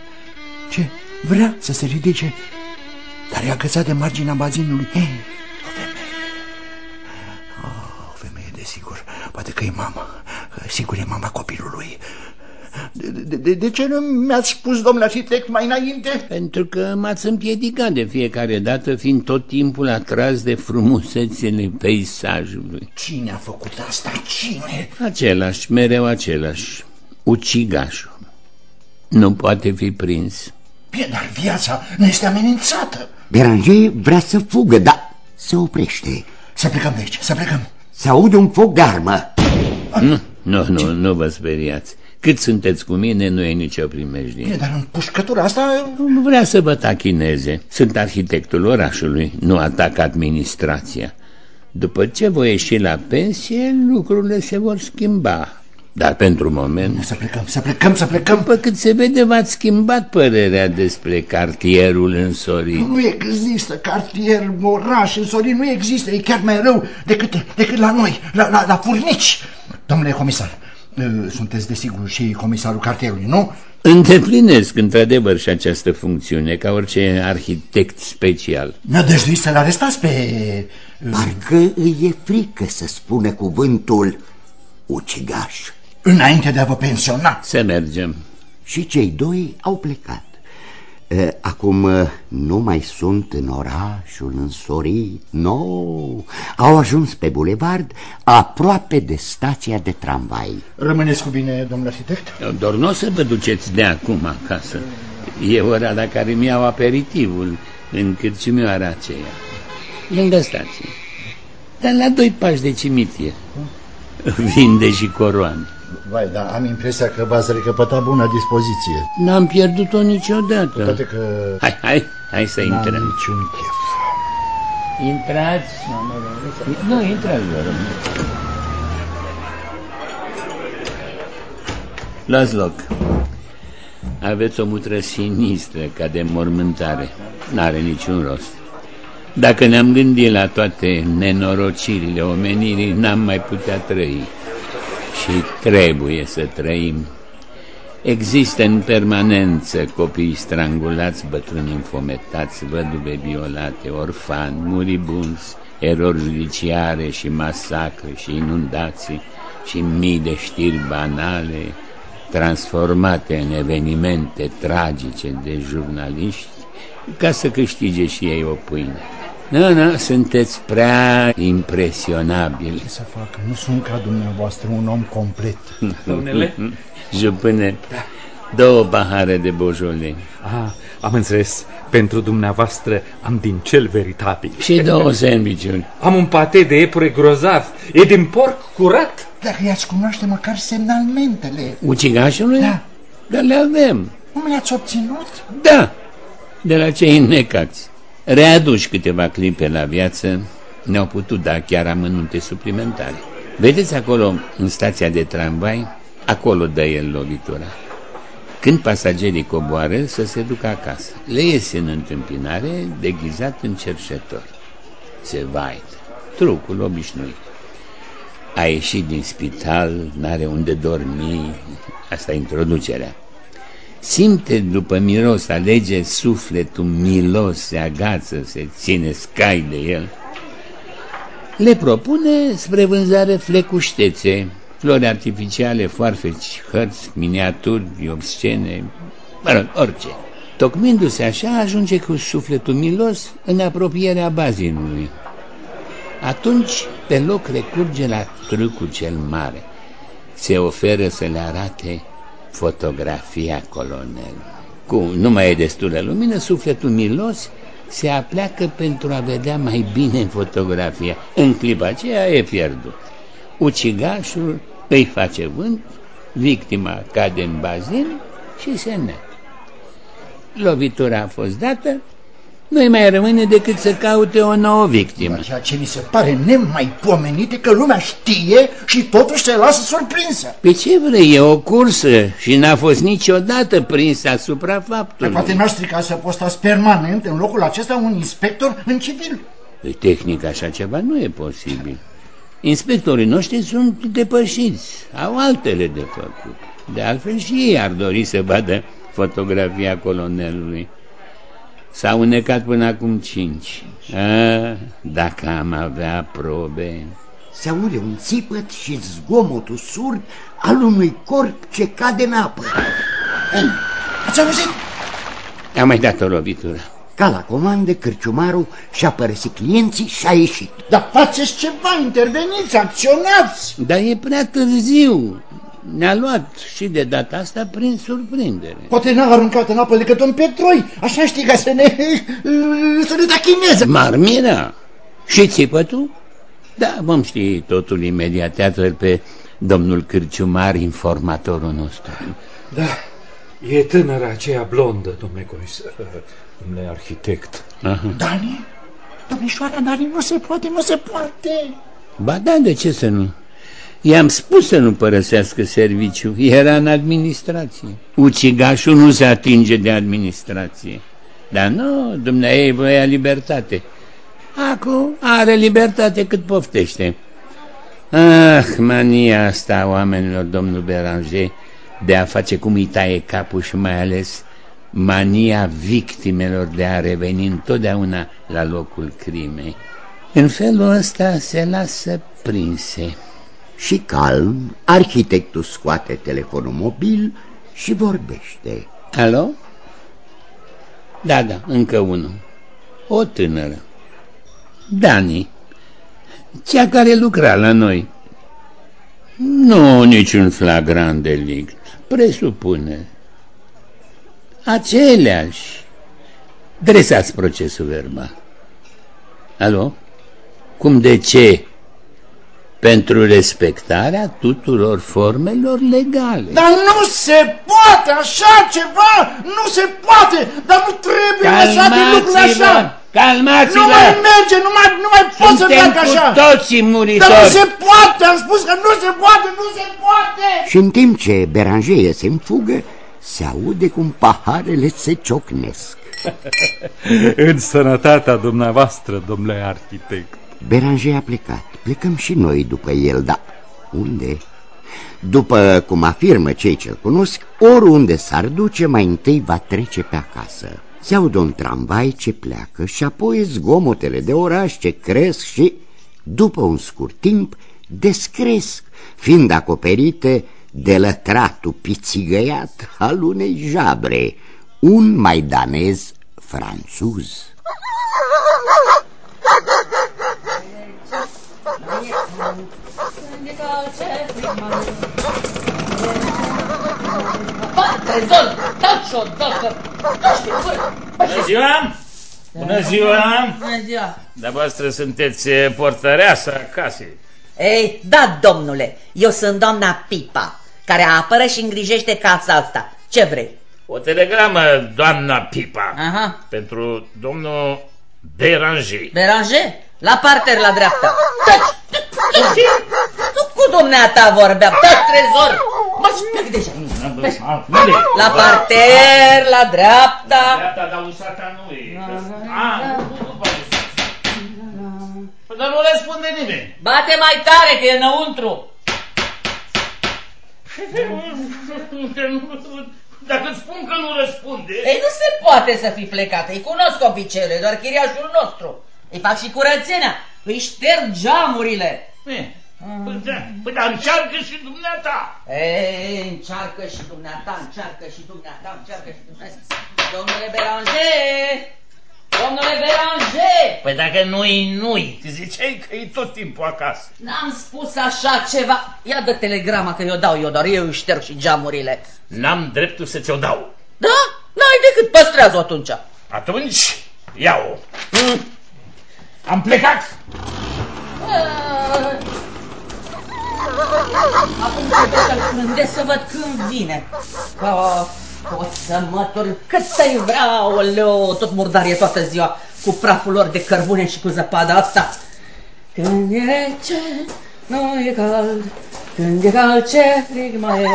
Speaker 2: ce vrea să se ridice, dar e agățat de marginea bazinului. Ei, o femeie. Oh, o femeie, desigur. Poate că e mama. Sigur e mama copilului. De, de, de ce nu mi-ați spus, domnule arhitect, mai înainte?
Speaker 3: Pentru că m-ați împiedicat de fiecare dată, fiind tot timpul atras de frumusețele peisajului.
Speaker 2: Cine a făcut asta? Cine?
Speaker 3: Același, mereu același, ucigașul. Nu poate fi prins.
Speaker 2: Bine, dar viața nu este amenințată.
Speaker 1: Beranger vrea să fugă, dar se oprește.
Speaker 2: Să plecăm de aici, să plecăm.
Speaker 1: Se aude un foc de armă.
Speaker 3: Nu, nu, nu, nu vă speriați. Cât sunteți cu mine, nu e nicio primejdie.
Speaker 2: Bine, dar în pușcătura asta...
Speaker 3: Nu vrea să vă tachineze. Sunt arhitectul orașului, nu atac administrația. După ce voi ieși la pensie, lucrurile se vor schimba. Dar pentru moment...
Speaker 2: Să plecăm, să plecăm, să plecăm.
Speaker 3: După cât se vede, v-ați schimbat părerea despre cartierul însorit.
Speaker 2: Nu există cartier, oraș însorit, nu există. E chiar mai rău decât, decât la noi, la, la, la furnici. Domnule comisar, sunteți desigur și comisarul cartierului, nu?
Speaker 3: Îndeplinesc într-adevăr și această funcțiune ca orice arhitect special.
Speaker 2: Nădăjduiți să-l arestați pe...
Speaker 1: Parcă îi e frică să spună cuvântul ucigaș.
Speaker 2: Înainte de a vă pensiona.
Speaker 3: Să mergem.
Speaker 1: Și cei doi au plecat. Acum nu mai sunt în orașul însorit, nu, au ajuns pe bulevard aproape de stația de tramvai.
Speaker 2: Rămâneți cu bine, domnule arhitect?
Speaker 3: Doar nu o să vă duceți de acum acasă. E ora la care mi iau aperitivul în cârciumioara aceea, lângă stație. Dar la doi pași de cimitir. Vinde și coroane.
Speaker 2: Vai, dar am impresia că v-ați recăpătat bună dispoziție.
Speaker 3: N-am pierdut-o niciodată.
Speaker 2: Toate că...
Speaker 3: Hai, hai, hai să intrăm.
Speaker 2: niciun chef.
Speaker 3: Intrați. Nu, intrați, vă rog. Luați loc. Aveți o mutră sinistră ca de mormântare. N-are niciun rost. Dacă ne-am gândit la toate nenorocirile omenirii, n-am mai putea trăi. Și trebuie să trăim. Există în permanență copii strangulați, bătrâni infometați, văduve violate, orfani, muribunzi, erori judiciare și masacre și inundații și mii de știri banale transformate în evenimente tragice de jurnaliști ca să câștige și ei o pâine. Nu, nu, sunteți prea impresionabili.
Speaker 2: Ce să fac? Nu sunt ca dumneavoastră un om complet.
Speaker 5: Domnule?
Speaker 3: Jupâne, două pahare de bojole.
Speaker 5: Ah, am înțeles. Pentru dumneavoastră am din cel veritabil.
Speaker 3: Și două sandvișuri.
Speaker 5: Am un pate de epure grozav. E din porc curat.
Speaker 2: Dacă i-ați cunoaște măcar semnalmentele.
Speaker 3: Ucigașului?
Speaker 2: Da.
Speaker 3: Dar le avem.
Speaker 2: Nu le-ați obținut?
Speaker 3: Da, de la cei înnecați. Readuși câteva clipe la viață, ne-au putut da chiar amănunte suplimentare. Vedeți acolo, în stația de tramvai, acolo dă el lovitura. Când pasagerii coboară, să se ducă acasă. Le iese în întâmpinare, deghizat în cerșetor. Se vaită. Trucul obișnuit. A ieșit din spital, n-are unde dormi, asta e introducerea. Simte după miros, alege sufletul milos, se agață, se ține scai de el. Le propune spre vânzare flecuștețe, flori artificiale, foarfeci, hărți, miniaturi, obscene, mă rog, orice. Tocmindu-se așa, ajunge cu sufletul milos în apropierea bazinului. Atunci, pe loc recurge la trucul cel mare. Se oferă să le arate fotografia colonelului. Cum nu mai e destulă lumină, sufletul milos se apleacă pentru a vedea mai bine în fotografia. În clipa aceea e pierdut. Ucigașul îi face vânt, victima cade în bazin și se neacă. Lovitura a fost dată, nu-i mai rămâne decât să caute o nouă victimă.
Speaker 2: Ceea ce mi se pare nemaipomenit e că lumea știe și totuși se lasă surprinsă.
Speaker 3: Pe păi ce vrei, e o cursă și n-a fost niciodată prins asupra faptului.
Speaker 2: Poate n-ar strica să postați permanent în locul acesta un inspector în civil.
Speaker 3: Pe tehnic așa ceva nu e posibil. Inspectorii noștri sunt depășiți, au altele de făcut. De altfel și ei ar dori să vadă fotografia colonelului. S-au unecat până acum cinci. A, dacă am avea probe...
Speaker 1: Se aude un țipăt și zgomotul surd al unui corp ce cade în apă.
Speaker 2: Ați auzit?
Speaker 3: Am mai dat o lovitură.
Speaker 1: Ca la comandă, cârciumarul și-a părăsit clienții și a ieșit.
Speaker 2: Dar faceți ceva, interveniți, acționați!
Speaker 3: Dar e prea târziu. Ne-a luat și de data asta prin surprindere.
Speaker 2: Poate n-a aruncat în apă decât domn Petroi, așa știi, ca să ne, să ne tachineze.
Speaker 3: Marmira? Și țipătul? Da, vom ști totul imediat. Iată pe domnul Cârciumar, informatorul nostru.
Speaker 5: Da, e tânăra aceea blondă, domnule comisar, domnule arhitect.
Speaker 2: Aha. Dani? Domnișoara Dani, nu se poate, nu se poate.
Speaker 3: Ba da, de ce să nu? I-am spus să nu părăsească serviciu, era în administrație. Ucigașul nu se atinge de administrație. Dar nu, dumneai voia libertate. Acum are libertate cât poftește. Ah, mania asta a oamenilor, domnul Beranger, de a face cum îi taie capul și mai ales mania victimelor de a reveni întotdeauna la locul crimei. În felul ăsta se lasă prinse.
Speaker 1: Și calm, arhitectul scoate telefonul mobil și vorbește.
Speaker 3: Alo? Da, da, încă unul. O tânără. Dani. Cea care lucra la noi. Nu, niciun flagrant delict. Presupune. Aceleași. Dresați procesul verbal. Alo? Cum de ce? Pentru respectarea tuturor formelor legale.
Speaker 2: Dar nu se poate așa ceva! Nu se poate! Dar nu trebuie lăsate lucrurile așa!
Speaker 3: Calmați-vă!
Speaker 2: Nu mai merge, nu mai, nu mai pot să fac așa!
Speaker 3: cu toții muritori!
Speaker 2: Dar nu se poate! Am spus că nu se poate, nu se poate!
Speaker 1: Și în timp ce Beranger se în fugă, se aude cum paharele se ciocnesc.
Speaker 5: în sănătatea dumneavoastră, domnule arhitect.
Speaker 1: Beranger a plecat. Plecăm și noi după el, dar unde? După cum afirmă cei ce-l cunosc, oriunde s-ar duce, mai întâi va trece pe acasă. Se audă un tramvai ce pleacă și apoi zgomotele de oraș ce cresc și, după un scurt timp, descresc, fiind acoperite de lătratul pițigăiat al unei jabre, un maidanez franțuz.
Speaker 6: Trezor, dați o dată!
Speaker 3: Bună ziua! Bună ziua!
Speaker 6: Bună ziua!
Speaker 3: Dar voastră sunteți portăreasa casei.
Speaker 6: Ei, da, domnule, eu sunt doamna Pipa, care apără și îngrijește casa asta. Ce vrei?
Speaker 3: O telegramă, doamna Pipa,
Speaker 6: Aha.
Speaker 3: pentru domnul Beranger.
Speaker 6: Beranger? La parter, la dreapta. Taci! Nu cu dumneata vorbeam, da, trezor! Mă spec deja. La parter, la dreapta.
Speaker 3: La dreapta, dar usata nu e. Ah, nu, nu, nu, Dar nu răspunde nimeni.
Speaker 6: Bate mai tare, că e înăuntru.
Speaker 3: Dacă îți spun că nu răspunde...
Speaker 6: Ei, nu se poate să fi plecat. Îi cunosc obiceiurile, doar chiriașul nostru. Îi fac și curățenia. Îi șterg geamurile.
Speaker 3: E,
Speaker 2: Păi da, păi da, încearcă și dumneata.
Speaker 6: E, încearcă și dumneata, încearcă și dumneata, încearcă și dumneata. Domnule Beranger! Domnule Beranger!
Speaker 2: Păi dacă nu-i, nu-i. Ziceai că e tot timpul acasă.
Speaker 6: N-am spus așa ceva. Ia dă telegrama că eu dau eu, dar eu își șterg și geamurile.
Speaker 2: N-am dreptul să ți-o dau.
Speaker 6: Da? N-ai decât păstrează atunci.
Speaker 2: Atunci, iau-o. Mm. Am plecat.
Speaker 6: Acum trebuie să-l plândesc să văd când vine. Oh, pot să mătur cât să-i vreau, oleo, tot murdar e toată ziua cu praful lor de cărbune și cu zăpada asta. Când e rece, nu e cald, când e cald, ce frig mai e,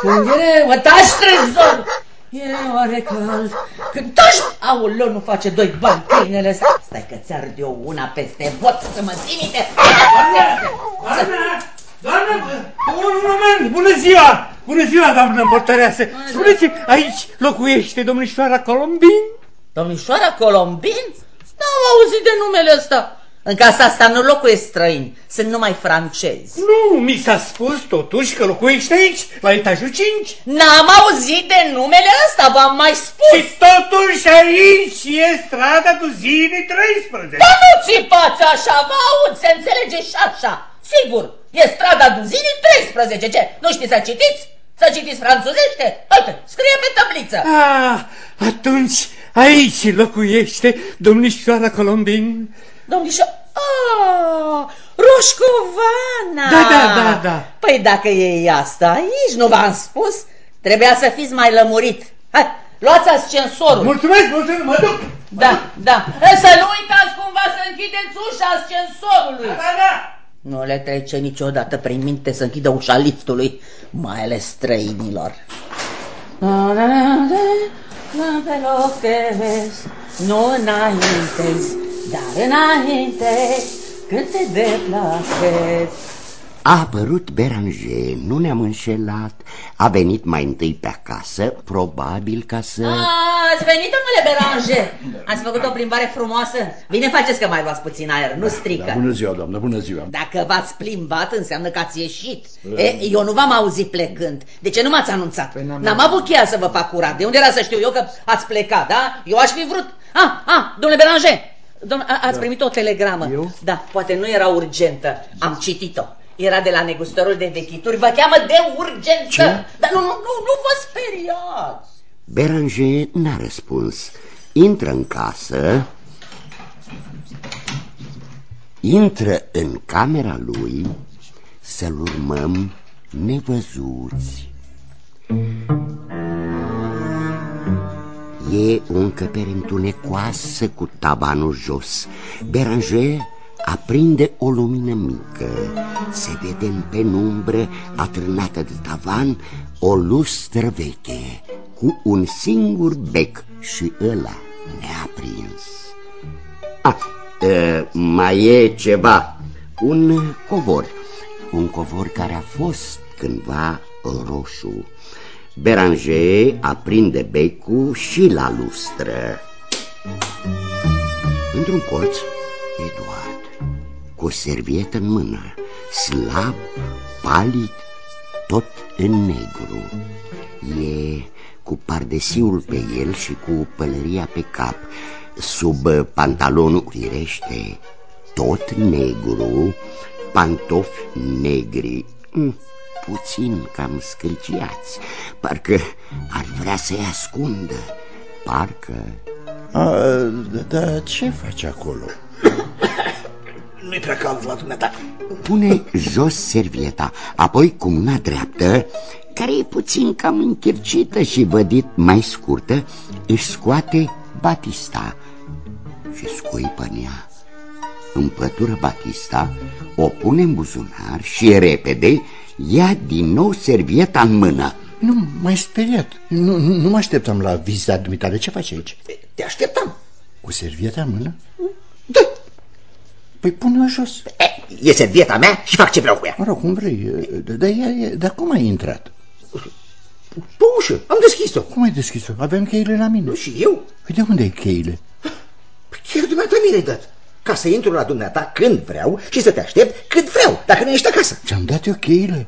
Speaker 6: când e reu, tași trezor, e oare cald, când tași, aoleu, nu face doi bani câinele ăsta. Stai că ți de eu una peste vot să mă trimite.
Speaker 5: Doamna, doamna, un moment, bună ziua! Bună ziua, doamnă împărtăreasă! Spuneți, aici locuiește domnișoara Colombin?
Speaker 6: Domnișoara Colombin? N-am auzit de numele ăsta. În casa asta nu locuiesc străini, sunt numai francezi.
Speaker 5: Nu, mi s-a spus totuși că locuiește aici, la etajul 5.
Speaker 6: N-am auzit de numele ăsta, v-am mai spus.
Speaker 5: Și totuși aici e strada Duzinii 13.
Speaker 6: Dar nu țipați așa, vă aud, se înțelege și așa. Sigur, e strada Duzinii 13, ce? Nu știți să citiți? Să citiți franțuzește? Uite, scrie pe tabliță.
Speaker 5: Ah, atunci aici locuiește domnișoara Colombin.
Speaker 6: Domnișoara... Ah, Roșcovana!
Speaker 5: Da, da, da, da.
Speaker 6: Păi dacă e asta aici, nu v-am spus? Trebuia să fiți mai lămurit. Hai, luați ascensorul.
Speaker 5: Mulțumesc, mulțumesc, mă duc.
Speaker 6: Da, da. Să nu uitați cumva să închideți ușa ascensorului.
Speaker 5: Da, da.
Speaker 6: Nu le trece niciodată prin minte să închidă ușa liftului, mai ales străinilor. Pe loc te vezi, nu înaintezi, dar înainte când te deplasezi.
Speaker 1: A apărut Beranger, nu ne-am înșelat, a venit mai întâi pe acasă, probabil ca să...
Speaker 6: Ați venit, domnule Beranger? Ați făcut o plimbare frumoasă? Bine faceți că mai luați puțin aer, nu strică. Da,
Speaker 7: bună ziua, doamnă, bună ziua.
Speaker 6: Dacă v-ați plimbat, înseamnă că ați ieșit. E, eu nu v-am auzit plecând. De ce nu m-ați anunțat? Păi N-am avut cheia să vă fac curat. De unde era să știu eu că ați plecat, da? Eu aș fi vrut... Ah, ah, domnule Beranger, Domn, ați da. primit o telegramă.
Speaker 7: Eu?
Speaker 6: Da, poate nu era urgentă. Am citit-o. Era de la negustorul de vechituri. Vă cheamă de urgență.
Speaker 1: Ce?
Speaker 6: Dar nu, nu, nu, nu vă speriați.
Speaker 1: Beranger n-a răspuns. Intră în casă, intră în camera lui să-l urmăm nevăzuți. E o încăpere întunecoasă cu tavanul jos. Beranger aprinde o lumină mică. Se vede în penumbră, atârnată de tavan, o lustră veche, cu un singur bec și ăla neaprins. Ah, e, mai e ceva, un covor, un covor care a fost cândva roșu. Beranger aprinde becul și la lustră. Într-un colț, Eduard, cu o servietă în mână, slab, palid, tot în negru. E cu pardesiul pe el și cu pălăria pe cap. Sub pantalonul firește, tot negru, pantofi negri. Mm puțin cam scârciați Parcă ar vrea să-i ascundă Parcă...
Speaker 7: A, dar ce faci acolo?
Speaker 2: Nu-i prea cald la dumneata.
Speaker 1: Pune jos servieta, apoi cu mâna dreaptă, care e puțin cam închircită și vădit mai scurtă, își scoate Batista și scuipă în ea. Împătură Batista, o pune în buzunar și repede ia din nou servieta în mână.
Speaker 2: Nu, m-ai speriat. Nu, nu, nu mă așteptam la vizita dumitale. Ce faci aici?
Speaker 6: Te așteptam.
Speaker 2: Cu servieta în mână?
Speaker 6: Da.
Speaker 2: Păi pune-o jos.
Speaker 6: E, e servieta mea și fac ce vreau cu ea.
Speaker 2: Mă rog, cum vrei. Dar, dar cum ai intrat?
Speaker 6: Pe ușă, am deschis-o.
Speaker 2: Cum ai deschis-o? Avem cheile la mine.
Speaker 6: Și eu?
Speaker 2: Păi de unde ai cheile?
Speaker 6: Păi chiar dumneata mi le-ai dat.
Speaker 8: ca să intru la dumneata când vreau și să te aștept cât vreau, dacă nu ești acasă.
Speaker 2: Ți-am dat eu cheile.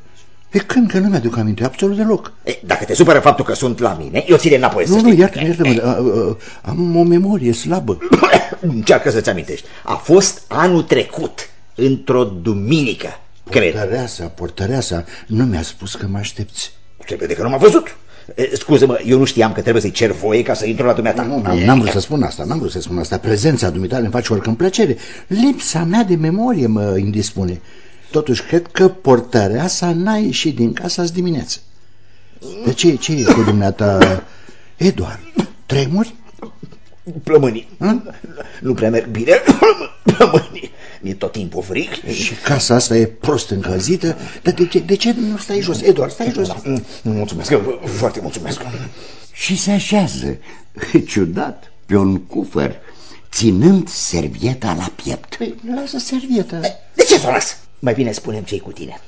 Speaker 2: E când că nu mi-aduc aminte absolut deloc.
Speaker 8: E, dacă te supără faptul că sunt la mine, eu ține înapoi
Speaker 2: Nu, nu, iartă-mă, iartă-mă, am o memorie slabă.
Speaker 8: Încearcă să-ți amintești. A fost anul trecut, într-o duminică, cred.
Speaker 2: Portăreasa, portăreasa, nu mi-a spus că mă aștepți.
Speaker 8: Trebuie de că nu m-a văzut. Scuză-mă, eu nu știam că trebuie să-i cer voie ca să intru la dumneata.
Speaker 2: Nu, n-am vrut să spun asta, n-am vrut să spun asta. Prezența dumitale îmi face oricând plăcere. Lipsa mea de memorie mă indispune. Totuși, cred că portăreasa n-a ieșit din casa azi dimineață. De ce, ce e cu dumneata, Eduard? Tremuri?
Speaker 8: Plămânii. Nu prea merg bine. Plămânii. Mi-e tot timpul frig.
Speaker 2: Și casa asta e prost încălzită. Dar de ce, de ce nu stai jos? Eduard, stai jos.
Speaker 8: Mulțumesc, foarte mulțumesc.
Speaker 1: Și se așează, ciudat, pe un cufăr, ținând servieta la piept.
Speaker 2: Păi, lasă servieta.
Speaker 8: De ce să o las? Mai bine spunem ce cu tine.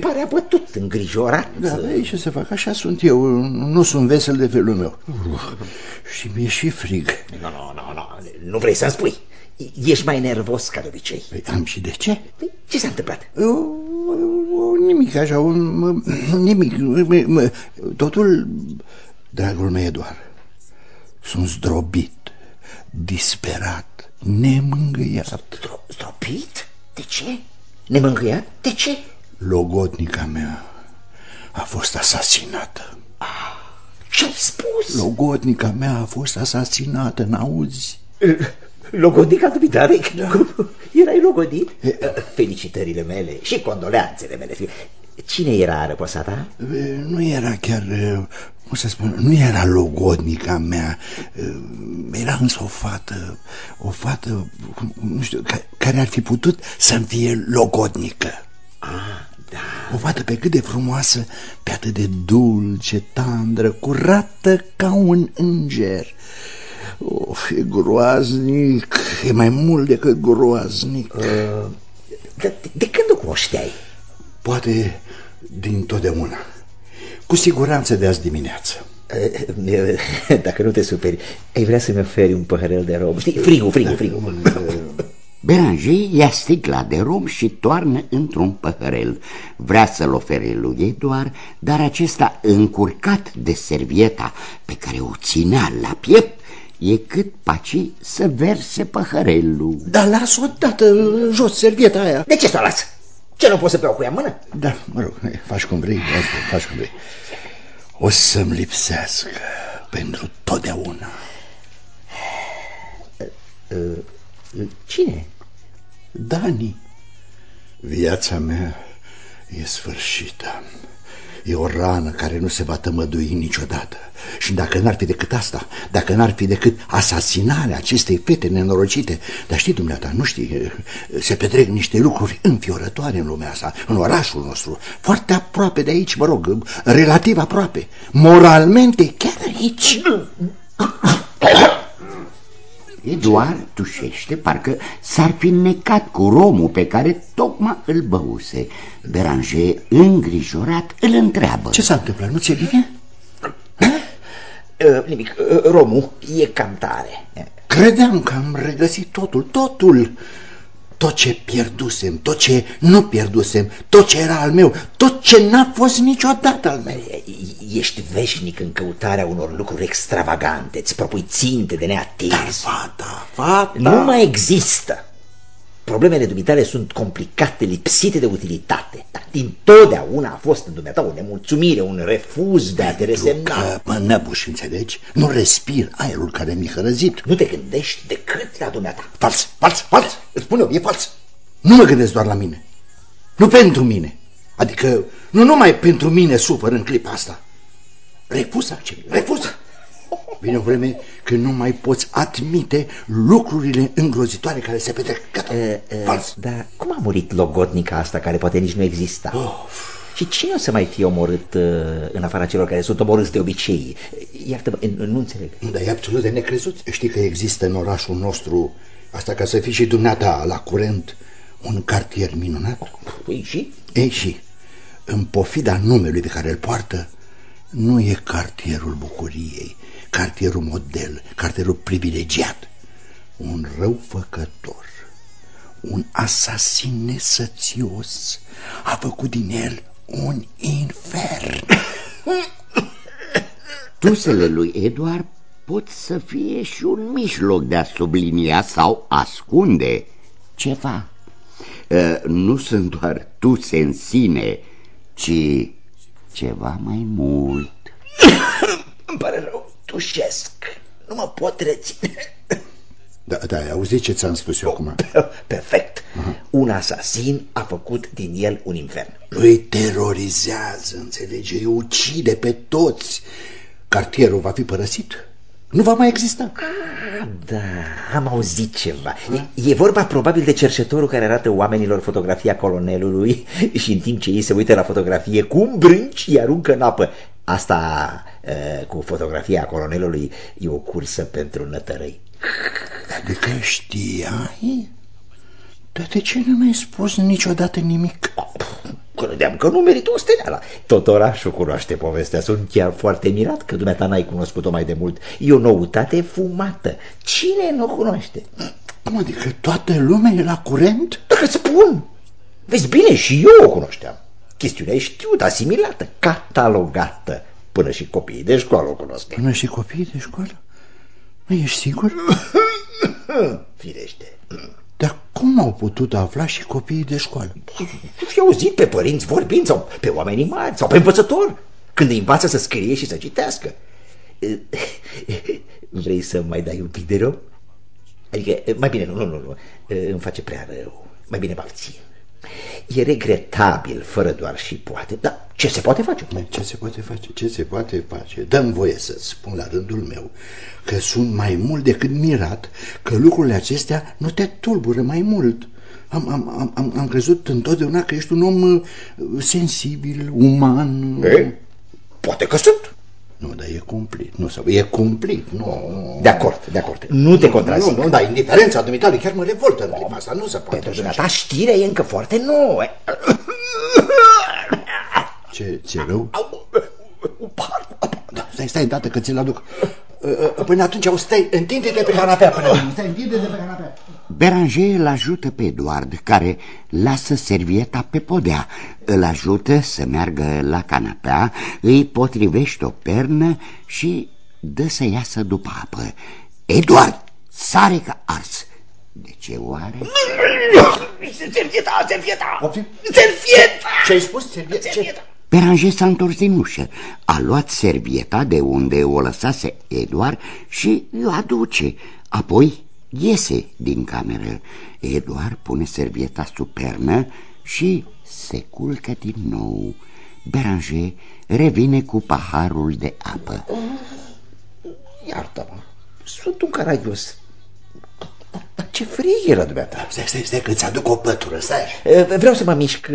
Speaker 8: Pare abătut, îngrijorat.
Speaker 2: Da, ei, ce să fac, așa sunt eu, nu sunt vesel de felul meu. Și mi-e și frig.
Speaker 8: Nu, nu, nu, nu, nu vrei să-mi spui. Ești mai nervos ca de obicei.
Speaker 2: Păi am și de ce?
Speaker 8: Păi, ce s-a întâmplat?
Speaker 2: O, o, nimic așa, un, nimic. Totul, dragul meu Eduard, sunt zdrobit, disperat, nemângâiat.
Speaker 8: Zdro, zdrobit? De ce? Nemângâiat? De ce?
Speaker 2: Logodnica mea a fost asasinată.
Speaker 8: Ah, ce-ai spus?
Speaker 2: Logodnica mea a fost asasinată, n-auzi?
Speaker 8: Logodnica dumitare? Da. Erai logodit? Felicitările mele și condoleanțele mele. Cine era răposata?
Speaker 2: Nu era chiar, cum să spun, nu era logodnica mea. Era însă o fată, o fată, nu știu, care ar fi putut să-mi fie logodnică.
Speaker 8: Ah, da.
Speaker 2: O fată pe cât de frumoasă, pe atât de dulce, tandră, curată ca un înger. Of, e groaznic, e mai mult decât groaznic. Uh,
Speaker 8: de, de când o cunoșteai?
Speaker 2: Poate din totdeauna. Cu siguranță de azi dimineață.
Speaker 8: Dacă nu te superi, ai vrea să-mi oferi un păhărel de rom? Știi, frigul, frigul, frigul.
Speaker 1: Beranger ia sticla de rom și toarnă într-un păhărel. Vrea să-l ofere lui Eduard, dar acesta, încurcat de servieta pe care o ținea la piept, e cât paci să verse păhărelul.
Speaker 2: Dar las odată jos servieta aia.
Speaker 8: De ce să o las? Ce nu poți să beau cu ea în mână?
Speaker 2: Da, mă rog, faci cum vrei, faci cum vrei. O să-mi lipsească pentru totdeauna.
Speaker 8: Cine?
Speaker 2: Dani. Viața mea e sfârșită. E o rană care nu se va tămădui niciodată. Și dacă n-ar fi decât asta, dacă n-ar fi decât asasinarea acestei fete nenorocite, dar știi dumneata, nu știi, se petrec niște lucruri înfiorătoare în lumea asta, în orașul nostru, foarte aproape de aici, mă rog, relativ aproape, moralmente chiar aici.
Speaker 1: Eduard tușește, parcă s-ar fi necat cu romul pe care tocmai îl băuse. Beranger, îngrijorat, îl întreabă.
Speaker 2: Ce s-a întâmplat? Nu ți-e bine?
Speaker 8: Uh, nimic, uh, romul e cam tare.
Speaker 2: Credeam că am regăsit totul, totul. Tot ce pierdusem, tot ce nu pierdusem, tot ce era al meu, tot ce n-a fost niciodată al meu.
Speaker 8: Ești veșnic în căutarea unor lucruri extravagante, îți propui ținte de neatins.
Speaker 2: Dar fata, fata...
Speaker 8: Nu mai există. Problemele dumitale sunt complicate, lipsite de utilitate. Dar din totdeauna a fost în dumneata o nemulțumire, un refuz de a te resemna.
Speaker 2: Că mă năbuși, înțelegi? Nu respir aerul care mi-a hărăzit.
Speaker 8: Nu te gândești decât la dumneata.
Speaker 2: Fals, fals, fals! Îți spun eu, e fals. Nu mă gândesc doar la mine. Nu pentru mine. Adică nu numai pentru mine sufăr în clipa asta. Refuz accept, refuz. Vine o vreme când nu mai poți admite lucrurile îngrozitoare care se petrec. Gata,
Speaker 8: e, e, fals. Dar cum a murit logodnica asta care poate nici nu exista? Oh. Și cine o să mai fie omorât uh, în afara celor care sunt omorâți de obicei? Iartă-mă, nu înțeleg.
Speaker 2: Dar e absolut de necrezut. Știi că există în orașul nostru, asta ca să fii și dumneata la curent, un cartier minunat?
Speaker 8: Păi și?
Speaker 2: Ei și, în pofida numelui pe care îl poartă, nu e cartierul bucuriei, cartierul model, cartierul privilegiat, un răufăcător. Un asasin nesățios a făcut din el un infern.
Speaker 1: Tusele lui Eduard pot să fie și un mijloc de a sublinia sau ascunde ceva. Uh, nu sunt doar tuse în sine, ci ceva mai mult.
Speaker 8: Îmi pare rău, tușesc. Nu mă pot reține.
Speaker 2: Da, da, ai auzit ce ți-am spus eu acum?
Speaker 8: Perfect. Aha. Un asasin a făcut din el un infern.
Speaker 2: Îi terorizează, înțelege, îi ucide pe toți. Cartierul va fi părăsit. Nu va mai exista.
Speaker 8: Ah, da, am auzit ceva. E, e vorba probabil de cercetorul care arată oamenilor fotografia colonelului și în timp ce ei se uită la fotografie cu un brânci îi aruncă în apă. Asta cu fotografia colonelului e o cursă pentru nătărăi.
Speaker 2: Adică știai? Dar de ce nu mi-ai spus niciodată nimic?
Speaker 8: Credeam că nu merită o steneala. Tot orașul cunoaște povestea. Sunt chiar foarte mirat că dumneata n-ai cunoscut-o mai de mult. E o noutate fumată. Cine nu o cunoaște?
Speaker 2: Cum adică toată lumea e la curent?
Speaker 8: Dacă spun. Vezi bine, și eu o cunoșteam. Chestiunea e știută, asimilată, catalogată. Până și copiii de școală o cunosc.
Speaker 2: Până și copiii de școală? Mai ești sigur?
Speaker 8: Firește.
Speaker 2: Dar cum au putut afla și copiii de școală?
Speaker 8: Și auzit pe părinți vorbind sau pe oamenii mari sau pe învățători când îi învață să scrie și să citească. Vrei să mai dai un pic de rău? Adică, mai bine, nu, nu, nu, nu, îmi face prea rău. Mai bine balție. E regretabil, fără doar și poate, dar ce se poate face?
Speaker 2: Ce se poate face? Ce se poate face? Dăm voie să spun la rândul meu că sunt mai mult decât mirat că lucrurile acestea nu te tulbură mai mult. Am, am, am, am crezut întotdeauna că ești un om uh, sensibil, uman.
Speaker 8: E? Poate că sunt.
Speaker 2: Nu, dar e cumplit. Nu, sau e cumplit. Nu.
Speaker 8: De acord, de acord. Nu te contrazic.
Speaker 2: Nu, nu, dar indiferența dumitale chiar mă revoltă în clipa asta. Nu se poate.
Speaker 8: Pentru dumneata știrea e încă foarte nouă.
Speaker 2: Ce, ce rău? Da, stai, stai, dată că ți-l aduc. Până atunci, o stai, întinde-te pe canapea până Stai, întinde-te pe canapea.
Speaker 1: Beranger îl ajută pe Eduard, care lasă servieta pe podea. Îl ajută să meargă la canapea, îi potrivește o pernă și dă să iasă după apă. Eduard sare ca ars. De ce oare?
Speaker 8: Servieta, servieta! Servieta!
Speaker 2: Ce-ai spus? Servieta? servieta.
Speaker 1: Beranger s-a întors din ușă, a luat servieta de unde o lăsase Eduard și o aduce. Apoi iese din cameră. Eduard pune servieta sub pernă și se culcă din nou. Beranger revine cu paharul de apă.
Speaker 8: Iartă-mă, sunt un caragios. Dar ce frig era dumneata.
Speaker 2: Stai, stai, stai, că ți aduc o pătură, stai.
Speaker 8: Vreau să mă mișc.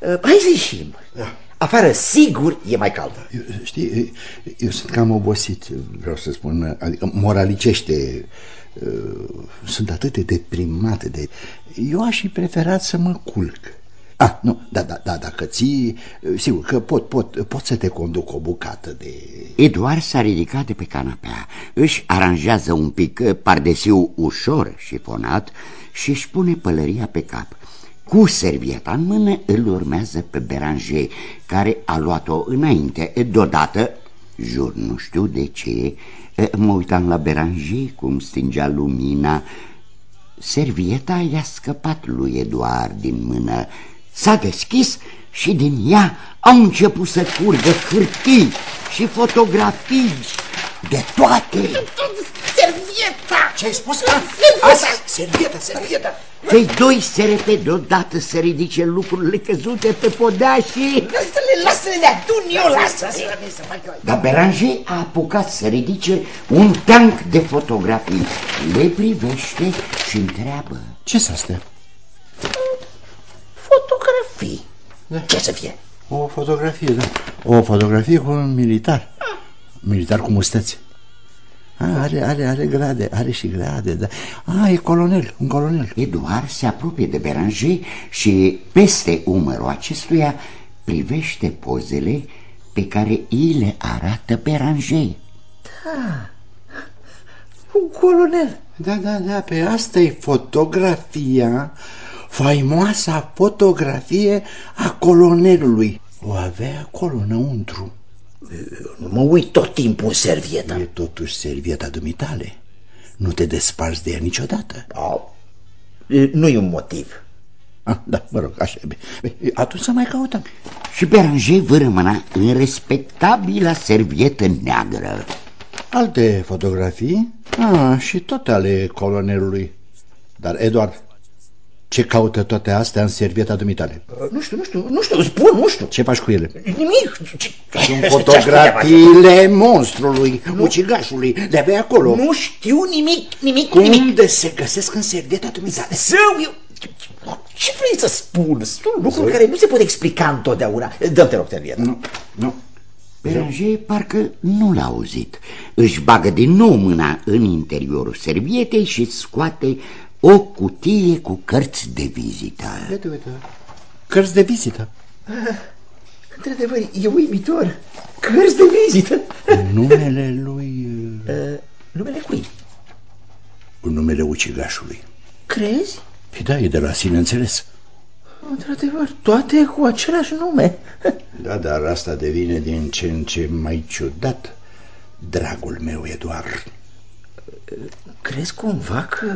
Speaker 8: Hai să ieșim. Da. Afară, sigur, e mai cald.
Speaker 2: Eu, știi, eu sunt cam obosit, vreau să spun, adică moralicește. Sunt atât de deprimat de... Eu aș fi preferat să mă culc. Ah, nu, da, da, da, dacă ții, sigur că pot, pot, pot să te conduc o bucată de...
Speaker 1: Eduard s-a ridicat de pe canapea, își aranjează un pic pardesiu ușor șifonat și își pune pălăria pe cap. Cu servieta în mână îl urmează pe Beranger, care a luat-o înainte. Deodată, jur nu știu de ce, mă uitam la Beranger cum stingea lumina. Servieta i-a scăpat lui Eduard din mână. S-a deschis și din ea au început să curgă hârtii și fotografii de toate.
Speaker 8: Servieta!
Speaker 2: Ce ai spus?
Speaker 8: Asta, servieta, servieta!
Speaker 1: Cei doi se repede odată să ridice lucrurile căzute pe podea și...
Speaker 8: Lasă-le, lasă-le, le adun eu, lasă
Speaker 1: Dar Beranger a apucat să ridice un tank de fotografii. Le privește și întreabă.
Speaker 2: Ce s astea?
Speaker 8: Fotografii. Da. Ce să fie?
Speaker 2: O fotografie, da. O fotografie cu un militar. Militar cu mustăți. A, are, are, are grade, are și grade, da. A, e colonel, un colonel.
Speaker 1: Eduard se apropie de Beranger și peste umărul acestuia privește pozele pe care îi le arată Beranger.
Speaker 8: Da, un colonel.
Speaker 2: Da, da, da, pe asta e fotografia, faimoasa fotografie a colonelului. O avea acolo înăuntru.
Speaker 8: Nu mă uit tot timpul în servietă.
Speaker 2: E totuși servieta dumitale. Nu te desparți de ea niciodată.
Speaker 8: Da. Nu e un motiv.
Speaker 2: Ah, da, mă rog, așa e. Atunci să mai căutăm.
Speaker 1: Și Beranger vârmâna în respectabila servietă neagră.
Speaker 2: Alte fotografii? Ah, și tot ale colonelului. Dar, Eduard, ce caută toate astea în servieta dumitale?
Speaker 8: Uh, nu știu, nu știu, nu știu, spun, nu știu.
Speaker 2: Ce faci cu ele?
Speaker 8: Nimic.
Speaker 2: Sunt fotografiile monstrului, nu. ucigașului, de avea acolo.
Speaker 8: Nu știu nimic, nimic,
Speaker 2: Unde
Speaker 8: nimic.
Speaker 2: Unde se găsesc în servieta dumitale?
Speaker 8: Zău, eu... Ce vrei să spun? Sunt lucruri care nu se pot explica întotdeauna. Dă-mi, te rog, servieta.
Speaker 2: Nu, nu.
Speaker 1: Beranger parcă nu l-a auzit. Își bagă din nou mâna în interiorul servietei și scoate o cutie cu cărți de vizită.
Speaker 2: Uite, uite, cărți de vizită.
Speaker 8: Într-adevăr, e uimitor. Cărți de vizită.
Speaker 2: Numele lui...
Speaker 8: Uh, numele cui?
Speaker 2: Numele ucigașului.
Speaker 8: Crezi?
Speaker 2: Păi da, e de la sine înțeles.
Speaker 8: Într-adevăr, toate cu același nume.
Speaker 2: Da, dar asta devine din ce în ce mai ciudat, dragul meu, Eduard.
Speaker 8: Crezi cumva că...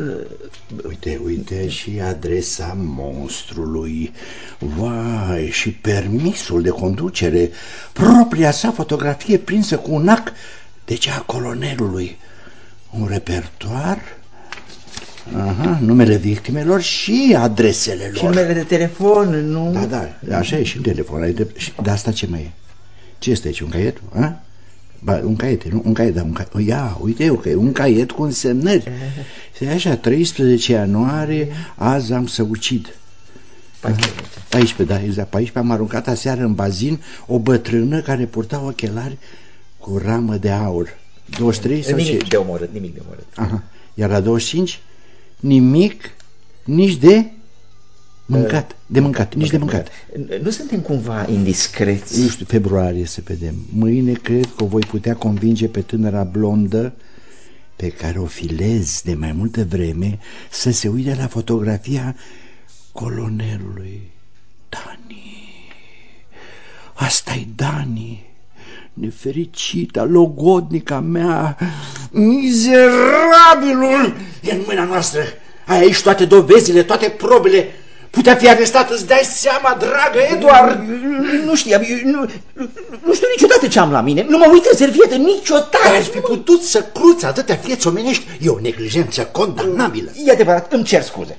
Speaker 2: Uite, uite și adresa monstrului. Vai, și permisul de conducere. Propria sa fotografie prinsă cu un ac de cea a colonelului. Un repertoar... Aha, numele victimelor și adresele lor.
Speaker 8: Și numele de telefon, nu?
Speaker 2: Da, da, așa e și în telefon. Ai de... Dar asta ce mai e? Ce este aici, un caiet? A? Ba, un caiet, nu? Un caiet, da, un caiet. Ia, uite eu că e un caiet cu însemnări. Se așa, 13 ianuarie, azi am să ucid. 14, da, exact. 14 am aruncat aseară în bazin o bătrână care purta ochelari cu ramă de aur. 23 sau
Speaker 8: Nimic
Speaker 2: ce?
Speaker 8: de omorât, nimic de omorât.
Speaker 2: Aha. Iar la 25, nimic, nici de mâncat. De mâncat, nici de mâncat.
Speaker 8: Nu suntem cumva indiscreți?
Speaker 2: Nu știu, februarie să vedem. Mâine cred că o voi putea convinge pe tânăra blondă pe care o filez de mai multă vreme să se uite la fotografia colonelului Dani. asta e Dani, nefericita, logodnica mea, mizerabilul, e în mâna noastră. Ai aici toate dovezile, toate probele. Putea fi arestat, îți dai seama, dragă Eduard?
Speaker 8: Nu știam, eu nu, nu știu niciodată ce am la mine. Nu mă uit în servietă niciodată.
Speaker 2: Ai fi putut să cruți atâtea vieți omenești. E o neglijență condamnabilă.
Speaker 8: E adevărat, îmi cer scuze.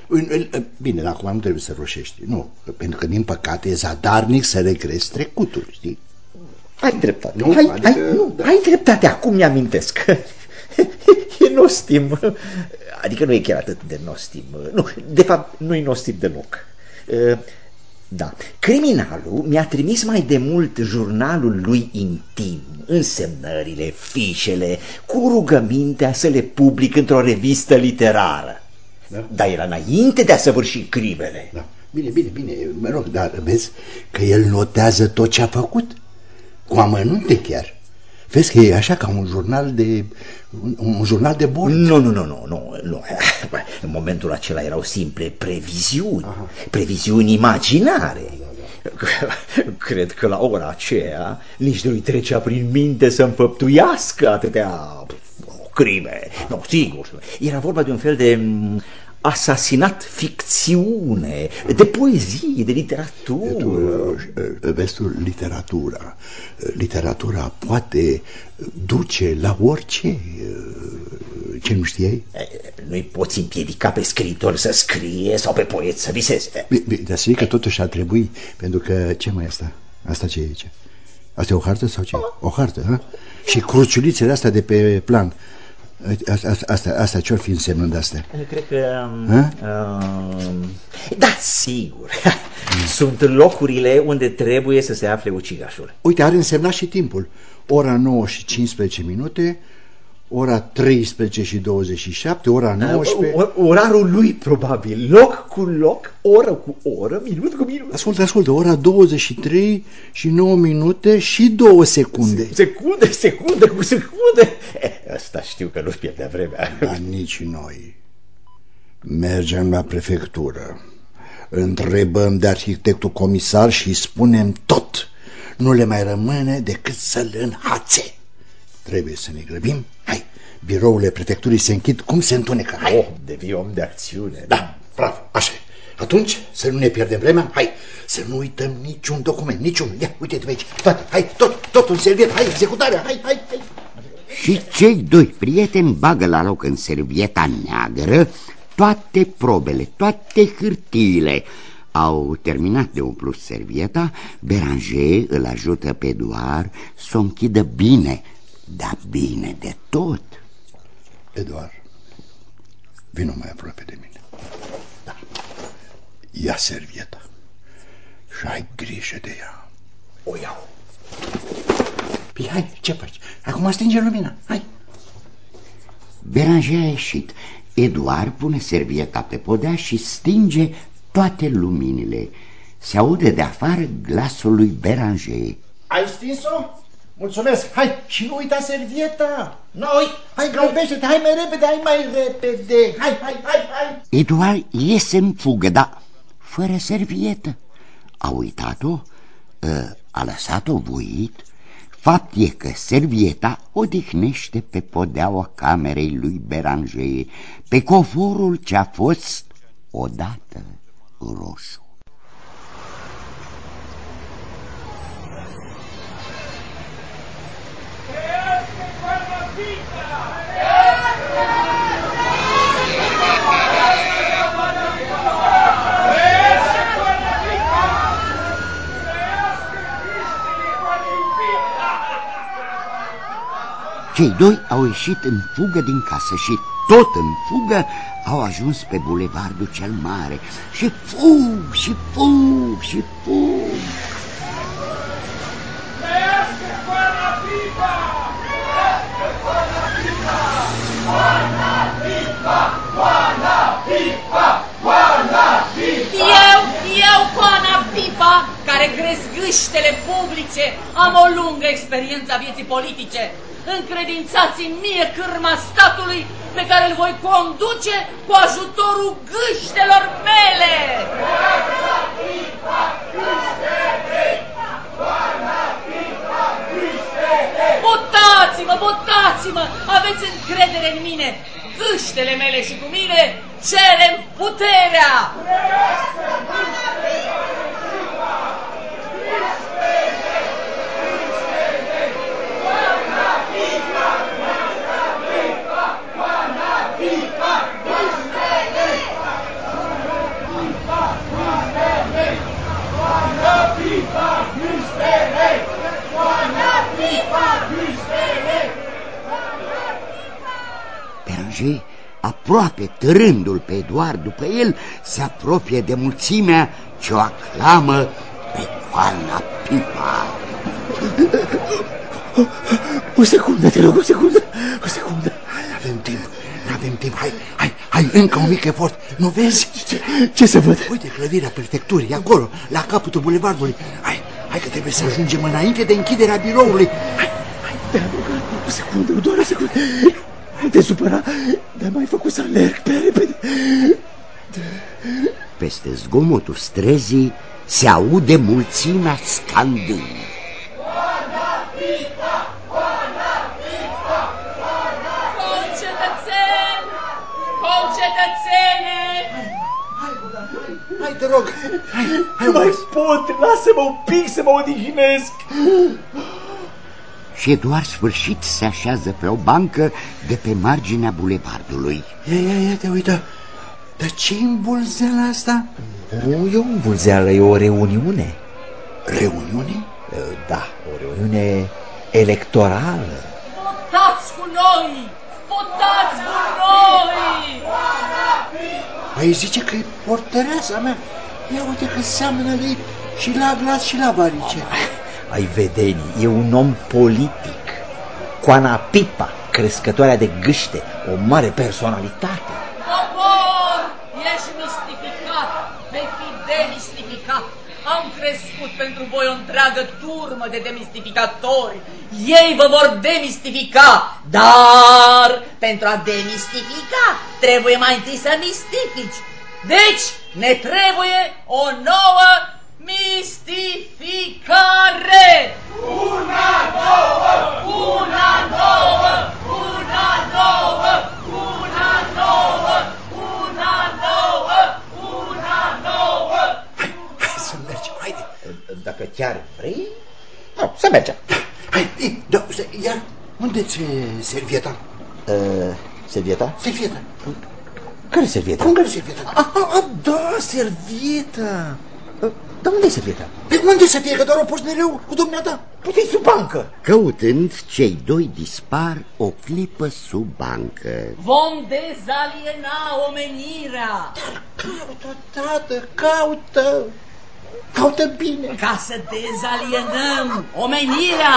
Speaker 2: Bine, dar acum nu trebuie să roșești. Nu, pentru că, din păcate, e zadarnic să regrezi trecutul, știi?
Speaker 8: Ai dreptate.
Speaker 2: Nu,
Speaker 8: ai,
Speaker 2: adică-
Speaker 8: ai, nu, ai dreptate, acum mi-amintesc. e nostim. Adică nu e chiar atât de nostim. Nu, de fapt, nu e nostim deloc. Uh, Da. Criminalul mi-a trimis mai de mult jurnalul lui intim, însemnările, fișele, cu rugămintea să le public într-o revistă literară.
Speaker 2: Da.
Speaker 8: Dar era înainte de a săvârși crimele.
Speaker 2: Da. Bine, bine, bine, mă rog, dar vezi că el notează tot ce a făcut, cu amănunte chiar. Vezi că e așa ca un jurnal de un, un jurnal de bord.
Speaker 8: Nu, nu, nu, nu, nu, nu. În momentul acela erau simple previziuni, Aha. previziuni imaginare. Cred că la ora aceea nici nu-i trecea prin minte să împăptuiască atâtea crime. Nu, sigur. Era vorba de un fel de mm, asasinat ficțiune, de poezie, de literatură.
Speaker 2: Vezi tu, literatura. Literatura poate duce la orice. Ce nu știai?
Speaker 8: Nu-i poți împiedica pe scriitor să scrie sau pe poet să viseze.
Speaker 2: Dar să că totuși ar trebui, pentru că ce mai e asta? Asta ce e aici? Asta e o hartă sau ce? O hartă, ha? Și cruciulițele astea de pe plan. Asta, asta, asta ce-or fi însemnând astea?
Speaker 8: Cred că... Uh, da, sigur. Sunt locurile unde trebuie să se afle ucigașul.
Speaker 2: Uite, are însemnat și timpul. Ora 9 și 15 minute, ora 13 și 27, ora 19...
Speaker 8: O, orarul lui, probabil. Loc cu loc, oră cu oră, minut cu minut.
Speaker 2: Ascultă, ascultă, ora 23 și 9 minute și 2 secunde.
Speaker 8: Secunde, secunde cu secunde. Asta știu că nu-și pierdea vremea.
Speaker 2: Dar nici noi. Mergem la prefectură. Întrebăm de arhitectul comisar și spunem tot. Nu le mai rămâne decât să-l înhațe. Trebuie să ne grăbim. Hai, birourile prefecturii se închid cum se întunecă. Hai.
Speaker 8: Oh, devii om de acțiune.
Speaker 2: Da, bravo, așa Atunci să nu ne pierdem vremea, hai, să nu uităm niciun document, niciun. Ia, uite-te aici, toate, hai, tot, tot un serviet, hai, executarea, hai, hai, hai.
Speaker 1: Și cei doi prieteni bagă la loc în servieta neagră toate probele, toate hârtiile. Au terminat de umplut servieta, Beranger îl ajută pe Eduard să o închidă bine, dar bine de tot.
Speaker 2: Eduard, vină mai aproape de mine. Da. Ia servieta și ai grijă de ea. O iau. Păi hai, ce faci? Acum stinge lumina, hai.
Speaker 1: Beranger a ieșit. Eduard pune servieta pe podea și stinge toate luminile. Se aude de afară glasul lui Beranger.
Speaker 2: Ai stins-o? Mulțumesc, hai, și nu uita servieta.
Speaker 6: Noi!
Speaker 2: Hai, grăbește-te, hai mai repede, hai mai repede. Hai, hai, hai, hai.
Speaker 1: Eduard iese în fugă, dar fără servietă. A uitat-o, ă, a lăsat-o voit. Fapt e că servieta odihnește pe podeaua camerei lui Beranger, pe covorul ce a fost odată roșu. Cei doi au ieșit în fugă din casă și tot în fugă au ajuns pe bulevardul cel mare și fug și fug și fug.
Speaker 6: Eu, eu, Coana Pipa, care cresc gâștele publice, am o lungă experiență a vieții politice încredințați-mi mie cârma statului pe care îl voi conduce cu ajutorul gâștelor mele. Votați-mă, votați-mă, aveți încredere în mine. Gâștele mele și cu mine cerem puterea.
Speaker 1: Beranger, aproape târându-l pe Eduard după el, se apropie de mulțimea ce o aclamă pe Coana Pipa.
Speaker 8: O secundă, te rog, o secundă, o secundă.
Speaker 2: Avem timp, nu avem timp, hai, hai, hai, încă un mic efort, nu vezi?
Speaker 8: Ce, ce să văd?
Speaker 2: Uite, clădirea prefecturii, acolo, la capătul bulevardului. Hai, hai că trebuie să ajungem înainte de închiderea biroului. Hai, hai.
Speaker 8: Te-am rugat, o secundă, doar o secundă. Te supăra, dar mai făcut să alerg pe repede.
Speaker 1: Peste zgomotul străzii se aude mulțimea scandând.
Speaker 2: Te rog, hai, hai,
Speaker 8: Nu mai pot, lasă-mă un pic să mă odihnesc.
Speaker 1: Și Eduard sfârșit se așează pe o bancă de pe marginea bulevardului.
Speaker 2: Ia, ia, ia, te uită. Dar ce îmbulzeală asta?
Speaker 8: Nu e o îmbulzeală, e o reuniune.
Speaker 2: Reuniune?
Speaker 8: Da, o reuniune electorală.
Speaker 6: Votați cu noi! Votați cu noi!
Speaker 2: Păi zice că e portăreasa mea. Ia uite că seamănă de și la glas și la varice.
Speaker 8: Ai vedeni, e un om politic. Coana Pipa, crescătoarea de gâște, o mare personalitate.
Speaker 6: Popor, ești mistificat, vei fi demistificat. Am crescut pentru voi o întreagă turmă de demistificatori. Ei vă vor demistifica, dar pentru a demistifica trebuie mai întâi să mistifici. Deci ne trebuie o nouă mistificare. Una nouă, una nouă, una nouă, una nouă, una nouă, una nouă.
Speaker 2: Hai să mergem, haide.
Speaker 8: Dacă chiar vrei, no, să mergem.
Speaker 2: Hai, da, iar unde-ți servieta?
Speaker 8: Uh, servieta?
Speaker 2: Servieta.
Speaker 8: Care servieta?
Speaker 2: Cum care servieta?
Speaker 8: A, a, a, da, servieta. Dar unde e servieta?
Speaker 2: Pe unde să fie, că doar o pus mereu cu dumneata?
Speaker 8: Poate sub bancă.
Speaker 1: Căutând, cei doi dispar o clipă sub bancă.
Speaker 6: Vom dezaliena omenirea.
Speaker 2: Caută, tată, caută. Caută bine.
Speaker 6: Ca să dezalienăm omenirea.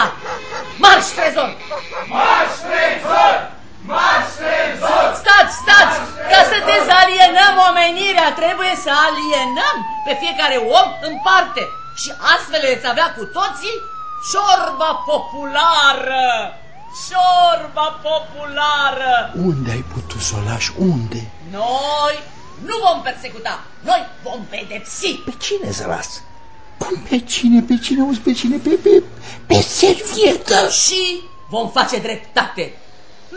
Speaker 6: Marș, trezor!
Speaker 5: Marș, trezor! Marș, trezor!
Speaker 6: Stați, stați! Ca să dezalienăm omenirea, trebuie să alienăm pe fiecare om în parte. Și astfel veți avea cu toții ciorba populară. Ciorba populară.
Speaker 2: Unde ai putut să o lași? Unde?
Speaker 6: Noi nu vom persecuta, noi vom pedepsi.
Speaker 8: Pe cine să las?
Speaker 2: Cum pe cine, pe cine, auzi pe cine, pe, pe, pe servietă.
Speaker 6: Și vom face dreptate.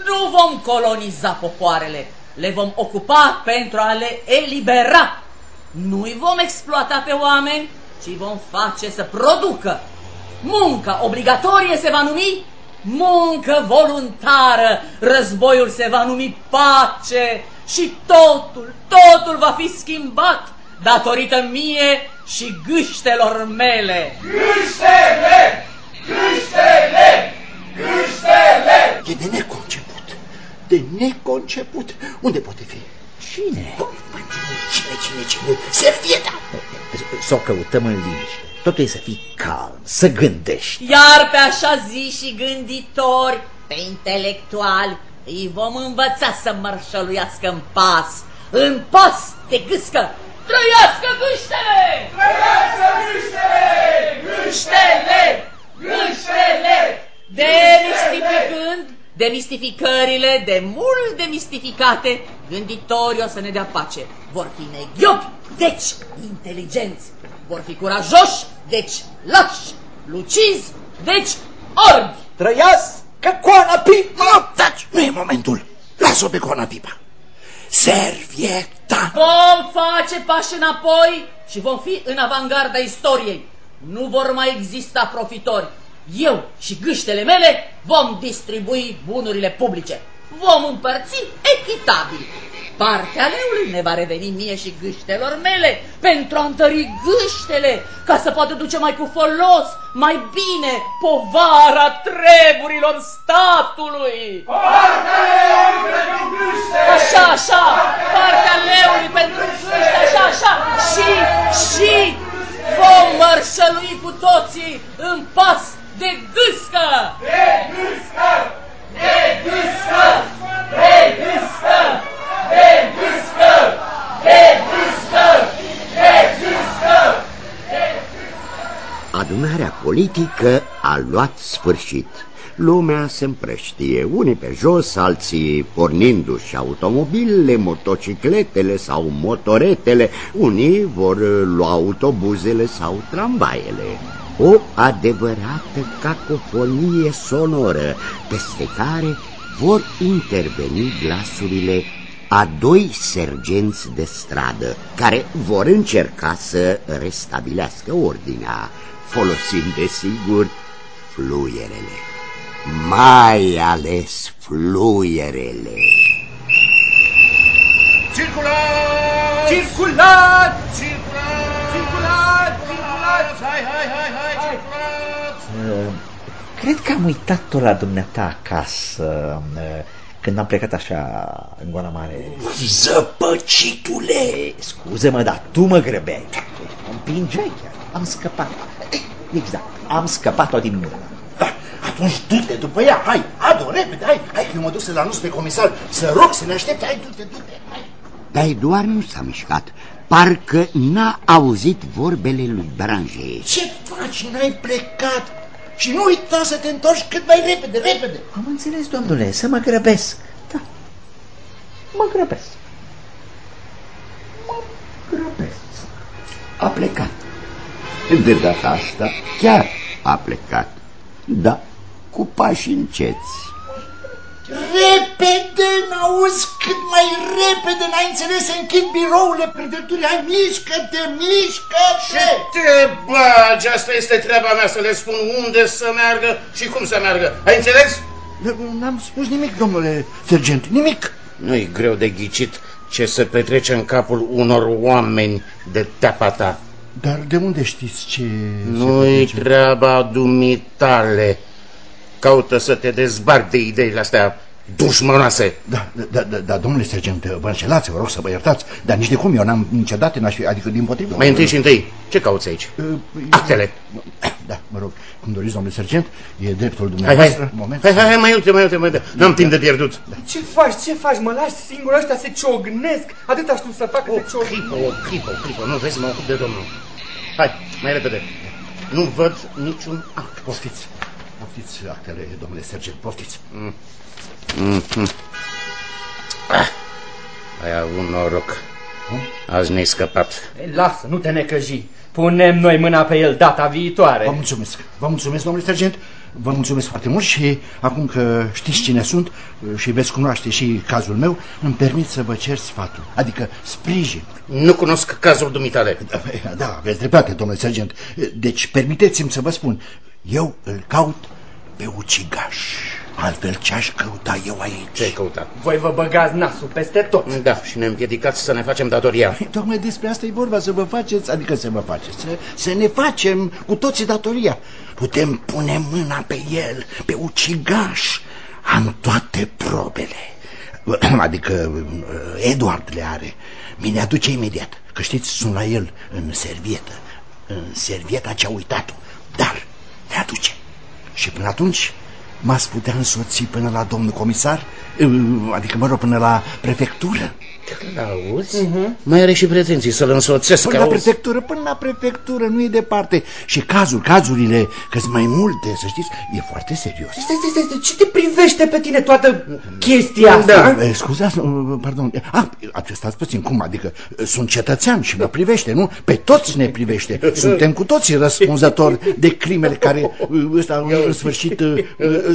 Speaker 6: Nu vom coloniza popoarele, le vom ocupa pentru a le elibera. Nu-i vom exploata pe oameni, ci vom face să producă. Munca obligatorie se va numi muncă voluntară, războiul se va numi pace și totul, totul va fi schimbat datorită mie și gâștelor mele.
Speaker 5: Gâștele! Gâștele! Gâștele!
Speaker 2: E de neconceput. De neconceput. Unde poate fi?
Speaker 8: Cine?
Speaker 2: Cum? Cine, cine, cine? Servieta!
Speaker 8: Să o căutăm în liniște. Totul e să fii calm, să gândești.
Speaker 6: Iar pe așa zi și gânditori, pe intelectuali, îi vom învăța să mărșăluiască în pas, în pas de gâscă. Trăiască gâștele!
Speaker 5: Trăiască gâștele!
Speaker 6: Gâștele! Gâștele! Demistificând, demistificările de mult demistificate, gânditorii o să ne dea pace. Vor fi neghiobi, deci inteligenți. Vor fi curajoși, deci lași. Lucizi, deci orbi.
Speaker 8: Trăiască coana pipa!
Speaker 2: Nu, taci! Nu e momentul. Lasă-o pe coana pipa. Servieta!
Speaker 6: Vom face pași înapoi și vom fi în avangarda istoriei. Nu vor mai exista profitori. Eu și gâștele mele vom distribui bunurile publice. Vom împărți echitabil. Partea leului ne va reveni mie și gâștelor mele pentru a întări gâștele, ca să poată duce mai cu folos, mai bine, povara treburilor statului.
Speaker 5: Partea leului pentru gâște!
Speaker 6: Așa, așa, partea leului pentru gâște, așa, așa, și, și vom mărșălui cu toții în pas de gâscă!
Speaker 5: De gâscă! De gâscă! De gâscă! De gâscă! De gâscă! De gâscă!
Speaker 1: Adunarea politică a luat sfârșit. Lumea se împrăștie, unii pe jos, alții pornindu-și automobilele, motocicletele sau motoretele, unii vor lua autobuzele sau tramvaiele. O adevărată cacofonie sonoră, peste care vor interveni glasurile a doi sergenți de stradă, care vor încerca să restabilească ordinea, folosind, desigur, fluierele. Mai ales fluierele.
Speaker 5: Circulați!
Speaker 2: Circulat!
Speaker 5: Circulați!
Speaker 2: Circulat! Circulat!
Speaker 5: Hai, hai, hai, hai, circulați!
Speaker 8: Uh, Cred că am uitat-o la dumneata acasă uh, când am plecat așa în goana mare.
Speaker 2: Zăpăcitule!
Speaker 8: Scuze-mă, dar tu mă grăbeai. Mă împingeai chiar. Am scăpat. Exact, am scăpat-o din mână.
Speaker 2: Da, Atunci du-te după ea, hai, Adu, repede, hai, hai că eu mă duc să-l anunț pe comisar, să rog să ne aștepte, hai, du-te, du-te, hai.
Speaker 1: Dar Eduard nu s-a mișcat, parcă n-a auzit vorbele lui Branger.
Speaker 2: Ce faci, n-ai plecat? Și nu uita să te întorci cât mai repede, repede.
Speaker 8: Am înțeles, domnule, să mă grăbesc. Da, mă grăbesc. Mă grăbesc.
Speaker 1: A plecat. De data asta chiar a plecat. Da, cu pași înceți.
Speaker 2: Repede, n-auzi cât mai repede, n-ai înțeles, să închid birourile prefecturii, hai, mișcă-te, mișcă-te!
Speaker 9: Ce te bagi? Asta este treaba mea să le spun unde să meargă și cum să meargă. Ai înțeles?
Speaker 2: N-am spus nimic, domnule sergent, nimic.
Speaker 9: Nu-i greu de ghicit ce se petrece în capul unor oameni de teapa ta.
Speaker 2: Dar de unde știți ce
Speaker 9: Nu-i treaba dumitale. Caută să te dezbarc de ideile astea dușmănoase.
Speaker 2: Da, da, da, da, domnule sergent, vă înșelați, vă rog să vă iertați, dar nici de cum, eu n-am niciodată, n-aș fi, adică din potrivă.
Speaker 9: Mai întâi și întâi, ce cauți aici?
Speaker 2: Uh,
Speaker 9: Actele.
Speaker 2: Da, mă rog, cum doriți, domnule sergent, e dreptul
Speaker 9: Hai,
Speaker 2: dumneavoastră.
Speaker 9: hai,
Speaker 2: Moment.
Speaker 9: hai, hai, hai, mai uite, mai uite, mai uite. N-am timp de pierdut.
Speaker 5: Ce faci, ce faci? Mă lași singur, ăștia se ciognesc. Atâta știu să fac,
Speaker 9: O
Speaker 5: se ciognesc.
Speaker 9: clipă, o clipă, o clipă, nu vezi, mă ocup de domnul. Hai, mai repede. Nu văd niciun act.
Speaker 2: Poftiți, poftiți actele, domnule sergent, poftiți.
Speaker 9: Mm -hmm. ah, ai avut noroc. Azi ne-ai scăpat.
Speaker 5: Ei, Lasă, nu te necăji. Punem noi mâna pe el data viitoare.
Speaker 2: Vă mulțumesc, vă mulțumesc, domnule sergent, vă mulțumesc foarte mult și acum că știți cine sunt și veți cunoaște și cazul meu, îmi permit să vă cer sfatul, adică sprijin.
Speaker 9: Nu cunosc cazul dumitale.
Speaker 2: Da, da aveți dreptate, domnule sergent. Deci, permiteți-mi să vă spun, eu îl caut pe ucigaș. Altfel ce-aș căuta eu aici?
Speaker 9: Ce ai căutat?
Speaker 5: Voi vă băgați nasul peste tot.
Speaker 9: Da, și ne împiedicați să ne facem datoria.
Speaker 2: Păi, Tocmai despre asta e vorba, să vă faceți, adică să vă faceți, să, să ne facem cu toții datoria. Putem pune mâna pe el, pe ucigaș. Am toate probele. Adică Eduard le are. Mi le aduce imediat. Că știți, sunt la el în servietă. În servieta ce-a uitat-o. Dar le aduce. Și până atunci m-ați putea însoți până la domnul comisar? Adică, mă rog, până la prefectură?
Speaker 9: Auzi? Uh -huh. Mai are și pretenții să-l însoțesc.
Speaker 2: Până la prefectură, până la prefectură, nu e departe. Și cazul, cazurile, că sunt mai multe, să știți, e foarte serios.
Speaker 5: Stai, stai, stai, ce te privește pe tine toată chestia asta?
Speaker 2: Da, scuzați, pardon. Ah, stați puțin, cum, adică sunt cetățean și mă privește, nu? Pe toți ne privește. Suntem cu toții răspunzători de crimele care, ăsta, în sfârșit,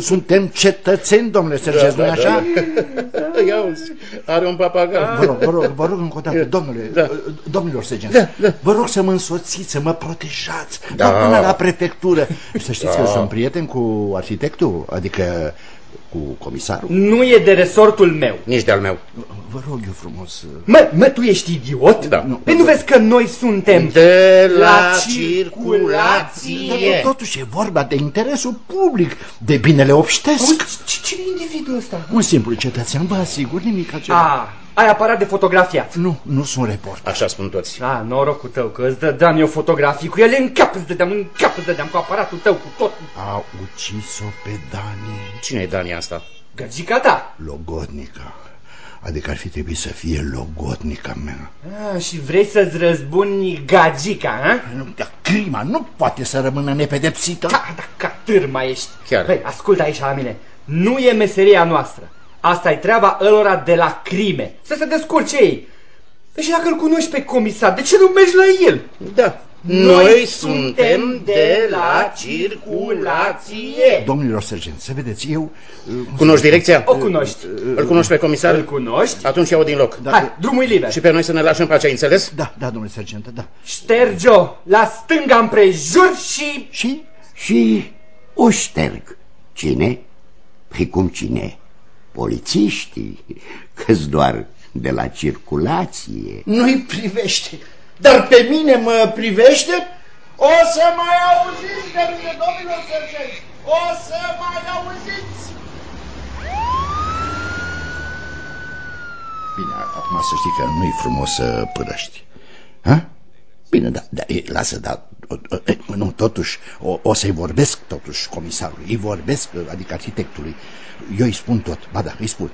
Speaker 2: suntem cetățeni, domnule Sergez, nu așa?
Speaker 9: Ia uzi, are un papagal.
Speaker 2: Vă rog, vă rog, vă rog încă o dată, domnule, da. domnilor sergenți, da, da. vă rog să mă însoțiți, să mă protejați, da. până la prefectură. Să știți da. că sunt prieten cu arhitectul, adică cu comisarul.
Speaker 5: Nu e de resortul meu.
Speaker 9: Nici de-al meu.
Speaker 2: Vă rog eu frumos...
Speaker 5: Mă, mă tu ești idiot?
Speaker 9: Da.
Speaker 5: Nu, păi nu vezi că noi suntem...
Speaker 9: De la, la circulație.
Speaker 2: Dar totuși e vorba de interesul public, de binele obștesc.
Speaker 5: Cine e individul ăsta?
Speaker 2: Un simplu cetățean, vă asigur, nimic altceva.
Speaker 5: Ah, ai aparat de fotografiat.
Speaker 2: Nu, nu sunt report.
Speaker 9: Așa spun toți.
Speaker 5: Da, norocul tău, că îți dădeam eu fotografii cu ele în cap, îți dădeam în cap, îți dădeam cu aparatul tău, cu tot.
Speaker 2: A ucis-o pe Dani.
Speaker 9: Cine e Dani asta?
Speaker 5: Gărgica ta.
Speaker 2: Logodnica. Adică ar fi trebuit să fie logodnica mea.
Speaker 5: A, și vrei să-ți răzbuni gagica, a?
Speaker 2: Dar crima nu poate să rămână nepedepsită.
Speaker 5: Da, da, ca târma ești.
Speaker 9: Chiar.
Speaker 5: Păi, ascultă aici la mine. Nu e meseria noastră. Asta e treaba ălora de la crime. Să se descurce ei. Deci dacă îl cunoști pe comisar, de ce nu mergi la el?
Speaker 9: Da. Noi, Noi suntem de la circulație.
Speaker 2: Domnilor sergenți, să vedeți, eu...
Speaker 9: Cunoști direcția?
Speaker 5: O cunoști.
Speaker 9: Îl cunoști pe comisar?
Speaker 5: Îl cunoști?
Speaker 9: Atunci iau din loc.
Speaker 5: Da. Hai, drumul e liber.
Speaker 9: Și pe noi să ne lași în pace, ai înțeles?
Speaker 2: Da, da, domnule sergent, da.
Speaker 5: Șterge-o la stânga împrejur și...
Speaker 1: Și? Și o șterg. Cine? Păi cum cine? Polițiștii, că doar de la circulație.
Speaker 2: Nu-i privește, dar pe mine mă privește? O să mai auziți de mine, domnilor sergenți! O să mai auziți! Bine, acum să știi că nu-i frumos să părăști. Ha? Bine, da, da, lasă, da, nu, totuși, o, o să-i vorbesc totuși comisarului, îi vorbesc, adică arhitectului. Eu îi spun tot, ba da, îi spun.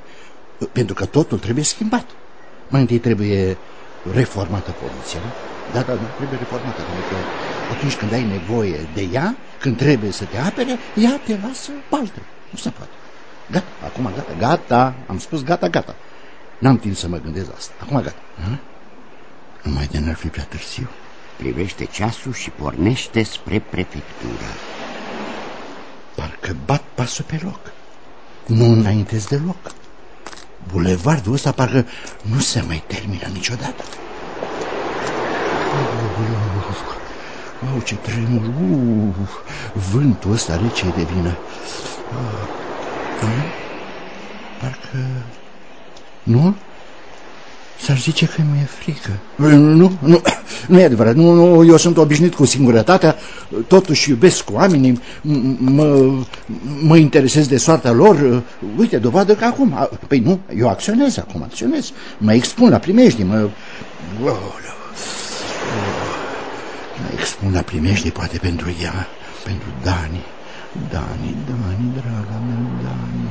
Speaker 2: Pentru că totul trebuie schimbat. Mai întâi trebuie reformată poliția, da, da, da, trebuie reformată, pentru că atunci când ai nevoie de ea, când trebuie să te apere, ea te lasă baltă. Nu se poate. Gata, acum gata, gata, am spus gata, gata. N-am timp să mă gândesc la asta. Acum gata. Ha? Numai de n-ar fi prea târziu.
Speaker 1: Privește ceasul și pornește spre prefectură.
Speaker 2: Parcă bat pasul pe loc. Nu înaintez deloc. Bulevardul ăsta parcă nu se mai termină niciodată. Au, ce tremur! Uh, vântul ăsta rece de vină. Uh, parcă... Nu? S-ar zice că mi-e frică. Nu, nu, nu e adevărat. Nu, nu, eu sunt obișnuit cu singurătatea, totuși iubesc oamenii, mă, mă interesez de soarta lor. Uite, dovadă că acum, păi nu, eu acționez acum, acționez. Mă expun la primejdii, mă... Mă expun la primejdii, poate pentru ea, pentru Dani. Dani, Dani, draga mea, Dani.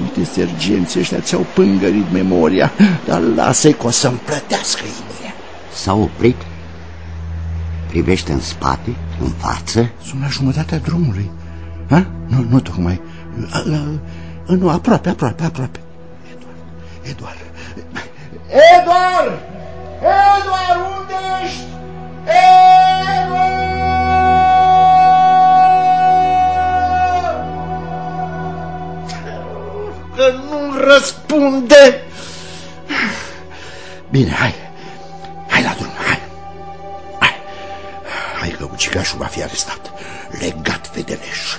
Speaker 2: Uite, sergenții ăștia ți-au pângărit memoria, dar lasă-i că o să-mi plătească inimile.
Speaker 1: S-a oprit, privește în spate, în față.
Speaker 2: Sunt la jumătatea drumului. Ha? Nu, nu tocmai. Nu, aproape, aproape, aproape. Eduard, Eduard! Eduard! Eduard, unde ești? Eduard! Că nu răspunde. Bine, hai. Hai la drum, hai. Hai, hai că ucigașul va fi arestat. Legat fedeleș.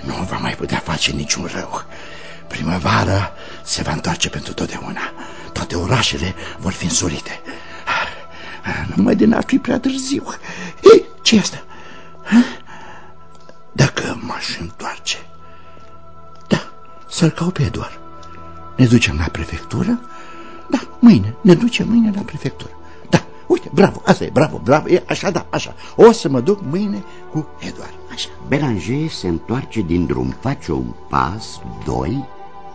Speaker 2: Nu va mai putea face niciun rău. Primăvara se va întoarce pentru totdeauna. Toate orașele vor fi însurite. Numai de n-ar fi prea târziu. Ei, ce asta? Dacă m-aș întoarce să-l caut pe Eduard. Ne ducem la prefectură? Da, mâine. Ne ducem mâine la prefectură. Da, uite, bravo, asta e, bravo, bravo, e, așa, da, așa. O să mă duc mâine cu Eduard, așa.
Speaker 1: Belanger se întoarce din drum, face un pas, doi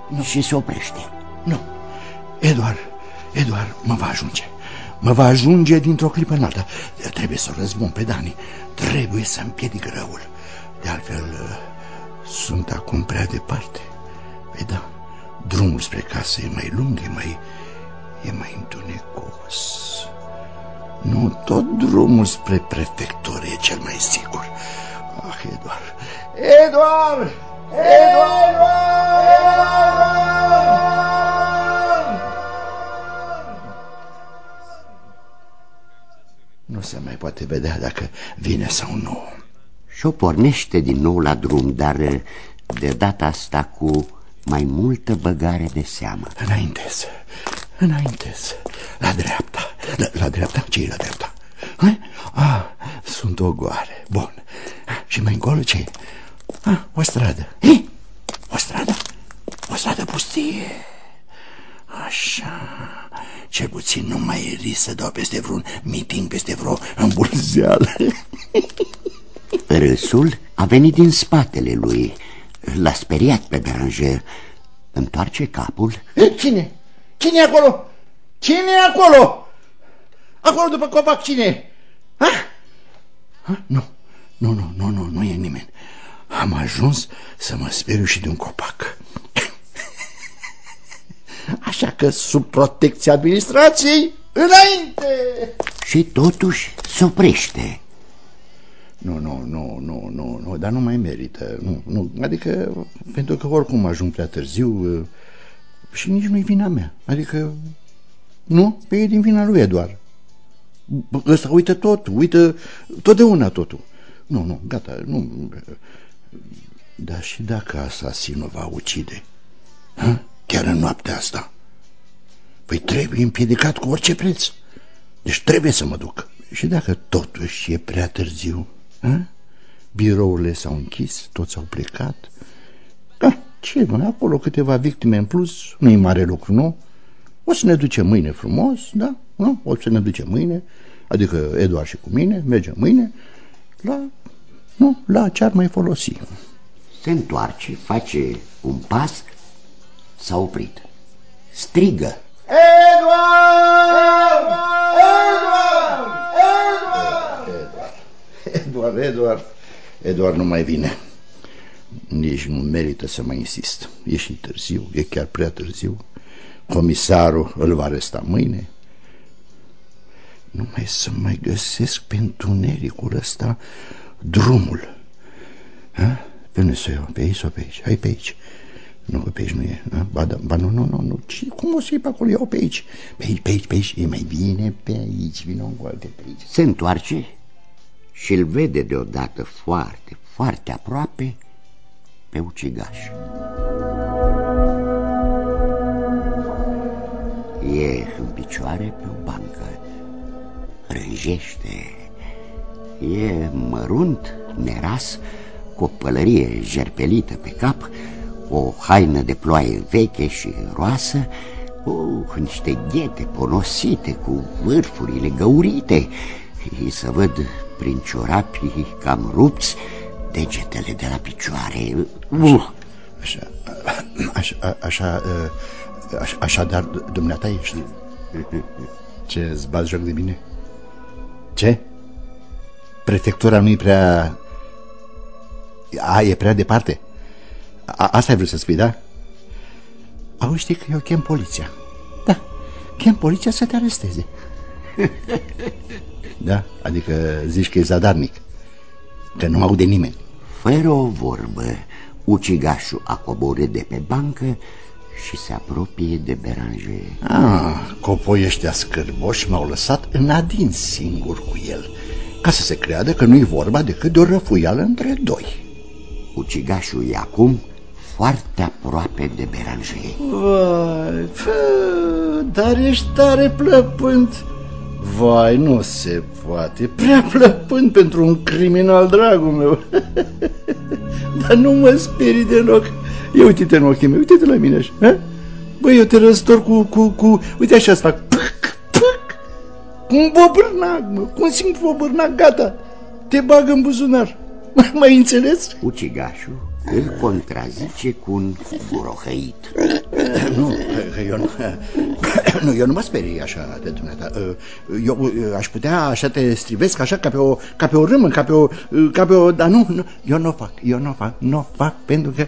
Speaker 1: nu. și se oprește.
Speaker 2: Nu, Eduard, Eduard mă va ajunge. Mă va ajunge dintr-o clipă în alta. Trebuie să răzbun pe Dani. Trebuie să împiedic răul. De altfel, sunt acum prea departe. Păi da, drumul spre casă e mai lung, e mai, e mai întunecos. Nu, tot drumul spre prefectură e cel mai sigur. Ah, Eduard! Eduard! Eduard! Eduard! Nu se mai poate vedea dacă vine sau nu.
Speaker 1: Și-o pornește din nou la drum, dar de data asta cu mai multă băgare de seamă.
Speaker 2: Înaintez, înaintez, la dreapta, la, la dreapta, ce e la dreapta? Ha? Ah, sunt o goare, bun. Și mai încolo ce Ah, o stradă. Ei, o stradă, o stradă pustie. Așa, cel puțin nu mai e risc să dau peste vreun meeting, peste vreo îmbulzeală.
Speaker 1: Râsul a venit din spatele lui L-a speriat pe Beranger. Întoarce capul.
Speaker 2: Cine? Cine e acolo? Cine e acolo? Acolo după copac, cine Ha? ha? Nu, nu, nu, nu, nu, nu e nimeni. Am ajuns să mă speriu și de un copac. Așa că sub protecția administrației, înainte!
Speaker 1: Și totuși se oprește.
Speaker 2: Nu, nu, nu, nu, nu, nu, dar nu mai merită. Nu, nu, adică, pentru că oricum ajung prea târziu uh, și nici nu-i vina mea. Adică, nu, pe e din vina lui Eduard. Ăsta uită tot, uită totdeauna totul. Nu, nu, gata, nu. Dar și dacă asasinul va ucide, ha? chiar în noaptea asta, păi trebuie împiedicat cu orice preț. Deci trebuie să mă duc. Și dacă totuși e prea târziu, a? Birourile s-au închis, toți au plecat. Da, ce bun, acolo câteva victime în plus, nu e mare lucru, nu? O să ne ducem mâine frumos, da? Nu? O să ne ducem mâine, adică Eduard și cu mine, mergem mâine
Speaker 10: la, nu, la ce ar mai folosi.
Speaker 1: Se întoarce, face un pas, s-a oprit. Strigă.
Speaker 2: Eduard! Eduard! Eduard! Eduard, Eduard, Eduard nu mai vine. Nici nu merită să mai insist. E și târziu, e chiar prea târziu. Comisarul îl va aresta mâine. Nu mai să mai găsesc pe întunericul ăsta drumul. Ha? Pe unde să iau? Pe aici sau pe aici? Hai pe aici. Nu, pe aici nu e. Ha? Ba, da, ba nu, nu, nu, nu. Ce, cum o să iei pe acolo? Iau pe aici. Pe aici, pe aici, pe aici. E mai bine pe aici. Vino în goalte pe aici.
Speaker 1: Se întoarce și îl vede deodată foarte, foarte aproape pe ucigaș. E în picioare pe o bancă, rânjește, e mărunt, neras, cu o pălărie jerpelită pe cap, o haină de ploaie veche și roasă, uh, niște ghete ponosite cu vârfurile găurite, și să văd prin ciorapii cam rupți degetele de la picioare. Uh.
Speaker 2: Așa, așa, așa, așa, așadar, dumneata ești. Ce, îți bați joc de mine? Ce? Prefectura nu-i prea... A, e prea departe? A, asta ai vrut să spui, da? Auzi, știi că eu chem poliția. Da, chem poliția să te aresteze. da, adică zici că e zadarnic. Că nu aude nimeni.
Speaker 1: Fără o vorbă, ucigașul a coborât de pe bancă și se apropie de Beranger.
Speaker 2: Ah, copoi ăștia scârboși m-au lăsat în adins singur cu el, ca să se creadă că nu-i vorba decât de o răfuială între doi.
Speaker 1: Ucigașul e acum foarte aproape de Beranger.
Speaker 2: Vai, fă, dar ești tare plăpânt. Vai, nu se poate. Prea plăpând pentru un criminal, dragul meu. Dar nu mă sperii deloc. Ia uite-te în ochii mei, uite-te la mine așa. Băi, eu te răstor cu, cu, cu... Uite așa să fac. Pâc, pâc. Cu un bobârnac, mă. Cu un simplu bobârnac, gata. Te bag în buzunar. Mai înțeles?
Speaker 1: Ucigașul îl contrazice cu un burohăit.
Speaker 2: Nu, eu nu, nu, eu nu mă sperii așa de dumneata. Eu aș putea așa te strivesc așa ca pe o, ca pe o râmă, ca pe o, ca pe o, dar nu, nu eu nu o fac, eu nu o fac, nu o fac pentru că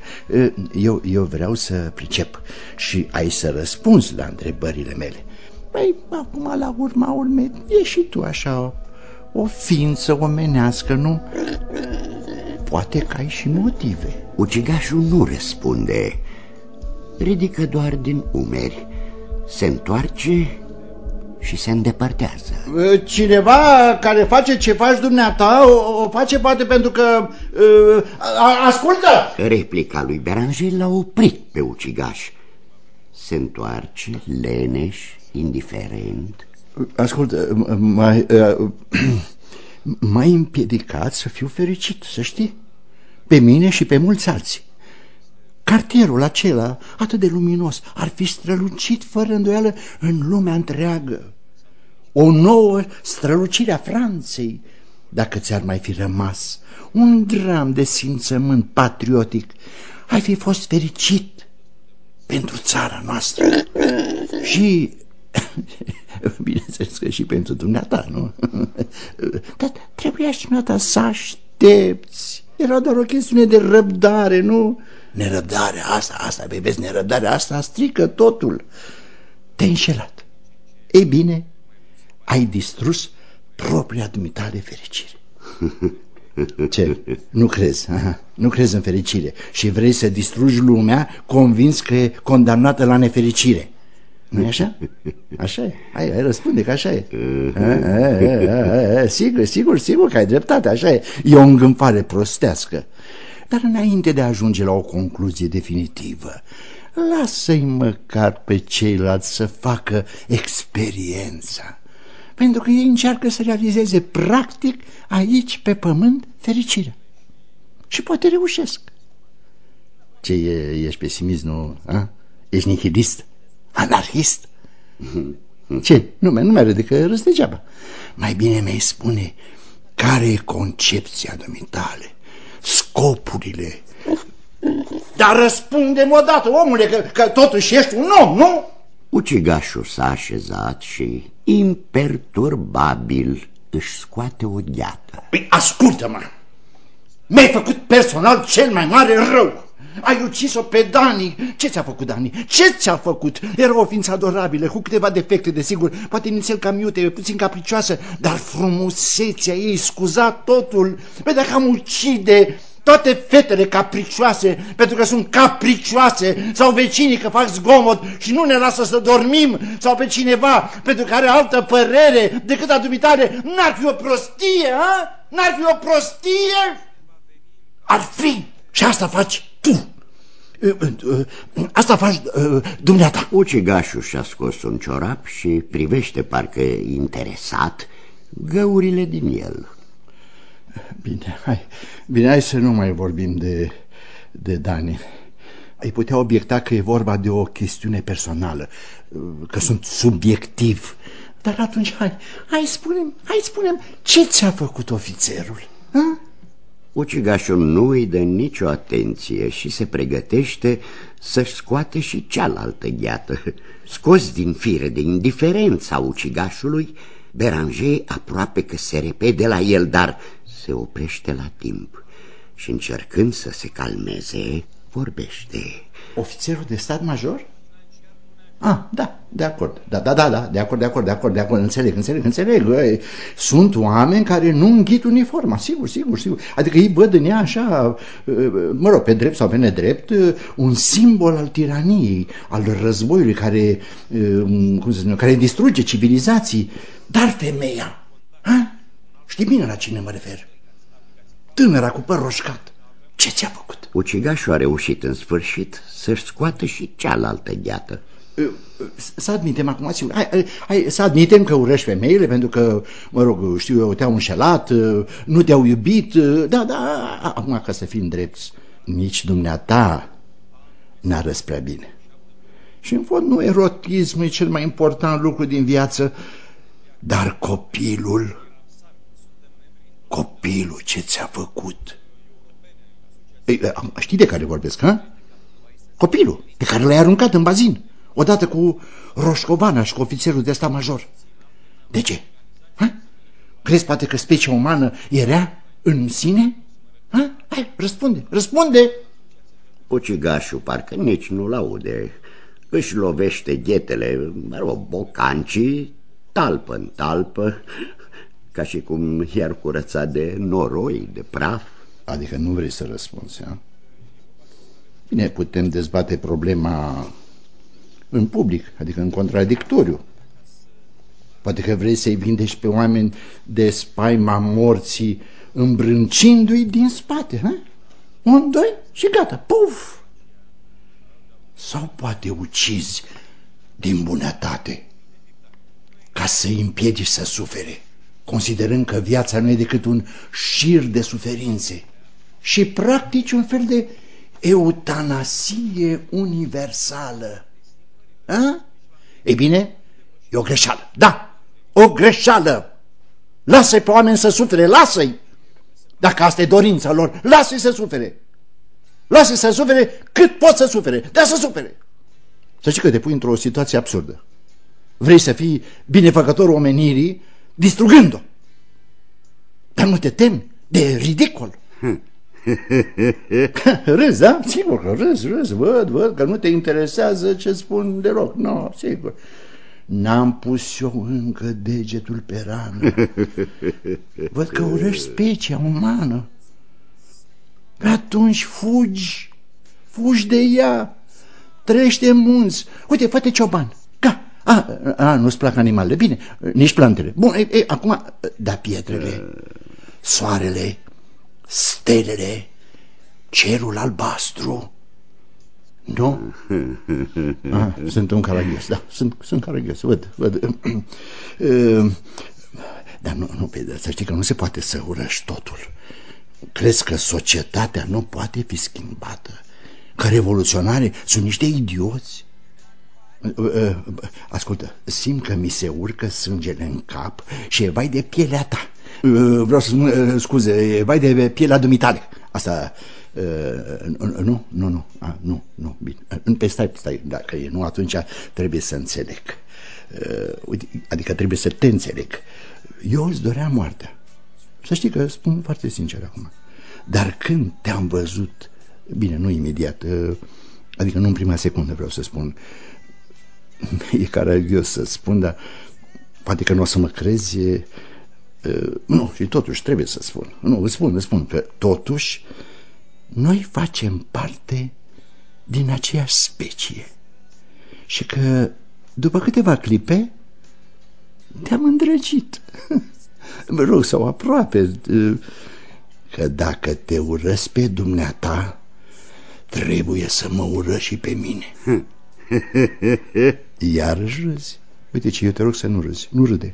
Speaker 2: eu, eu vreau să pricep și ai să răspunzi la întrebările mele. Păi, acum la urma urmei, e și tu așa o, o ființă omenească, nu? Poate că ai și motive.
Speaker 1: Ucigașul nu răspunde, ridică doar din umeri, se întoarce și se îndepărtează.
Speaker 10: Cineva care face ce faci dumneata, o, o face poate pentru că... Uh, ascultă!
Speaker 1: Replica lui Beranger l-a oprit pe ucigaș. Se întoarce, leneș, indiferent.
Speaker 2: Ascultă, mai... Uh, m-ai împiedicat să fiu fericit, să știi, pe mine și pe mulți alții. Cartierul acela, atât de luminos, ar fi strălucit fără îndoială în lumea întreagă. O nouă strălucire a Franței, dacă ți-ar mai fi rămas un dram de simțământ patriotic, ai fi fost fericit pentru țara noastră. Și Bineînțeles că și pentru dumneata, nu? Dar trebuia și dumneata să aștepți. Era doar o chestiune de răbdare, nu? Nerăbdarea asta, asta, vezi, nerăbdarea asta strică totul. Te-ai înșelat. Ei bine, ai distrus propria dumitale fericire. Ce? Nu crezi? Aha. Nu crezi în fericire și vrei să distrugi lumea convins că e condamnată la nefericire nu e așa? Așa e. Hai, hai răspunde că așa e. A, a, a, a, sigur, sigur, sigur că ai dreptate, așa e. E o îngânfare prostească. Dar înainte de a ajunge la o concluzie definitivă, lasă-i măcar pe ceilalți să facă experiența. Pentru că ei încearcă să realizeze practic aici, pe pământ, fericirea. Și poate reușesc. Ce, e, ești pesimist, nu? A? Ești nihilist? Anarhist? Ce? Nu, nu mai râde că râs degeaba. Mai bine mi-ai spune care e concepția dumitale, scopurile?
Speaker 11: Dar răspundem odată, omule, că, că totuși ești un om, nu?
Speaker 1: Ucigașul s-a așezat și, imperturbabil, își scoate o gheată.
Speaker 11: Păi, ascultă-mă! Mi-ai făcut personal cel mai mare rău! Ai ucis-o pe Dani. Ce ți-a făcut Dani? Ce ți-a făcut? Era o ființă adorabilă, cu câteva defecte, desigur, poate inițial cam iute, puțin capricioasă, dar frumusețea ei scuza totul. Păi dacă am ucide toate fetele capricioase, pentru că sunt capricioase, sau vecinii că fac zgomot și nu ne lasă să dormim, sau pe cineva pentru că are altă părere decât a dumitare, n-ar fi o prostie, ha? N-ar fi o prostie? Ar fi. Și asta faci tu. Asta faci dumneata.
Speaker 1: Ucigașul și-a scos un ciorap și privește parcă interesat găurile din el.
Speaker 2: Bine, hai, bine, hai să nu mai vorbim de, de Dani. Ai putea obiecta că e vorba de o chestiune personală, că sunt subiectiv. Dar atunci, hai, hai spunem, hai spunem, ce ți-a făcut ofițerul? Ha?
Speaker 1: Ucigașul nu îi dă nicio atenție și se pregătește să-și scoate și cealaltă gheată. Scos din fire de indiferența ucigașului, Beranger aproape că se repede la el, dar se oprește la timp și încercând să se calmeze, vorbește.
Speaker 2: Ofițerul de stat major? Ah, da, de acord, da, da, da, da, de acord, de acord, de acord, de acord, înțeleg, înțeleg, înțeleg. Sunt oameni care nu înghit uniforma, sigur, sigur, sigur. Adică ei văd în ea așa, mă rog, pe drept sau pe nedrept, un simbol al tiraniei, al războiului care, cum să spun, care distruge civilizații. Dar femeia, ha? știi bine la cine mă refer? Tânăra cu păr roșcat. Ce ți-a făcut?
Speaker 1: Ucigașul a reușit în sfârșit să-și scoată și cealaltă gheată.
Speaker 2: Să admitem acum, sigur, hai, hai, să admitem că urăști femeile pentru că, mă rog, știu eu, te-au înșelat, nu te-au iubit, da, da, acum ca să fim drepți, nici dumneata n-a răs prea bine. Și în fond nu erotismul e cel mai important lucru din viață, dar copilul, copilul ce ți-a făcut. Ei, știi de care vorbesc, ha? Copilul, pe care l-ai aruncat în bazin odată cu Roșcovana și cu ofițerul de stat major. De ce? Ha? Crezi poate că specia umană era în sine? Ha? Hai, răspunde, răspunde!
Speaker 1: Ucigașul parcă nici nu-l aude. Își lovește ghetele, mă rog, bocancii, talpă în talpă, ca și cum i-ar curăța de noroi, de praf.
Speaker 2: Adică nu vrei să răspunzi, ha? Bine, putem dezbate problema în public, adică în contradictoriu. Poate că vrei să-i vindești pe oameni de spaima morții îmbrâncindu-i din spate, ha? Un, doi și gata, puf! Sau poate ucizi din bunătate ca să-i împiedici să sufere, considerând că viața nu e decât un șir de suferințe și practici un fel de eutanasie universală a? Ei bine, e o greșeală. Da, o greșeală. Lasă-i pe oameni să sufere, lasă-i. Dacă asta e dorința lor, lasă-i să sufere. Lasă-i să sufere cât pot să sufere, dar să sufere. Să știi că te pui într-o situație absurdă. Vrei să fii binefăcătorul omenirii, distrugând-o. Dar nu te temi de ridicol. Hm. râzi, da? Sigur că râzi, râzi, văd, văd că nu te interesează ce spun deloc. Nu, no, sigur. N-am pus eu încă degetul pe rană. Văd că urăști specia umană. Atunci fugi, fugi de ea, trăiește în munți. Uite, fă-te cioban. Ca. A, a nu-ți plac animalele. Bine, nici plantele. Bun, e, e, acum, da pietrele, soarele, stelele, cerul albastru. Nu? Ah, sunt un caragios, da, sunt, sunt caragios, văd, văd. Ehm, dar nu, nu, să știi că nu se poate să urăști totul. Crezi că societatea nu poate fi schimbată? Că revoluționarii sunt niște idioți? Ascultă, simt că mi se urcă sângele în cap și e vai de pielea ta Vreau să spun, scuze, vai de pielea dumitale. Asta, nu, nu, nu, a, nu, nu, bine. Pe stai, stai, dacă e nu, atunci trebuie să înțeleg. Adică trebuie să te înțeleg. Eu îți doream moartea. Să știi că spun foarte sincer acum. Dar când te-am văzut, bine, nu imediat, adică nu în prima secundă vreau să spun, e caragios să spun, dar poate că nu o să mă crezi, e, nu, și totuși trebuie să spun, nu, îți spun, îți spun că totuși noi facem parte din aceeași specie și că după câteva clipe te-am îndrăgit. Mă rog, sau aproape, că dacă te urăsc pe dumneata, trebuie să mă ură și pe mine. Iar râzi. Uite ce eu te rog să nu râzi, nu râde.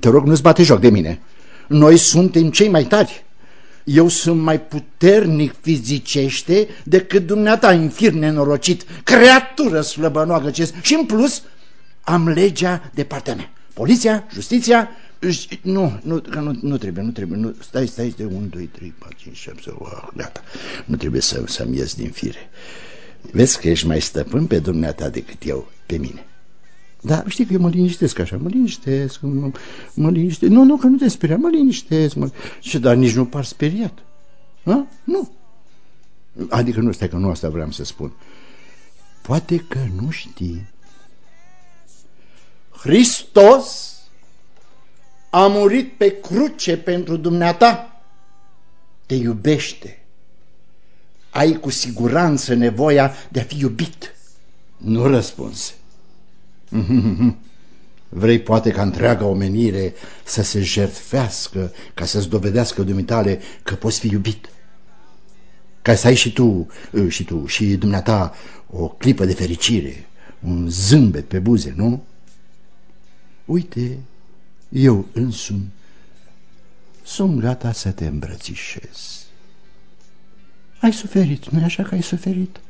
Speaker 2: Te rog, nu-ți bate joc de mine. Noi suntem cei mai tari. Eu sunt mai puternic fizicește decât dumneata, infir nenorocit, creatură slăbănoagă ce Și în plus am legea de partea mea. Poliția, justiția, nu, nu, că nu, nu trebuie, nu trebuie, nu, stai, stai, de 1, 2, 3, 4, 5, 6, 7, oh, gata, nu trebuie să, să-mi ies din fire. Vezi că ești mai stăpân pe dumneata decât eu pe mine. Da, știi că eu mă liniștesc așa, mă liniștesc, mă, mă liniștesc. Nu, nu, că nu te speria, mă liniștesc. Mă... Și dar nici nu par speriat. Ha? Nu. Adică nu, stai că nu asta vreau să spun. Poate că nu știi. Hristos a murit pe cruce pentru dumneata. Te iubește. Ai cu siguranță nevoia de a fi iubit. Nu răspunse. Vrei poate ca întreaga omenire să se jertfească ca să-ți dovedească dumitale că poți fi iubit. Ca să ai și tu, ă, și tu, și dumneata o clipă de fericire, un zâmbet pe buze, nu? Uite, eu însumi sunt gata să te îmbrățișez. Ai suferit, nu-i așa că ai suferit?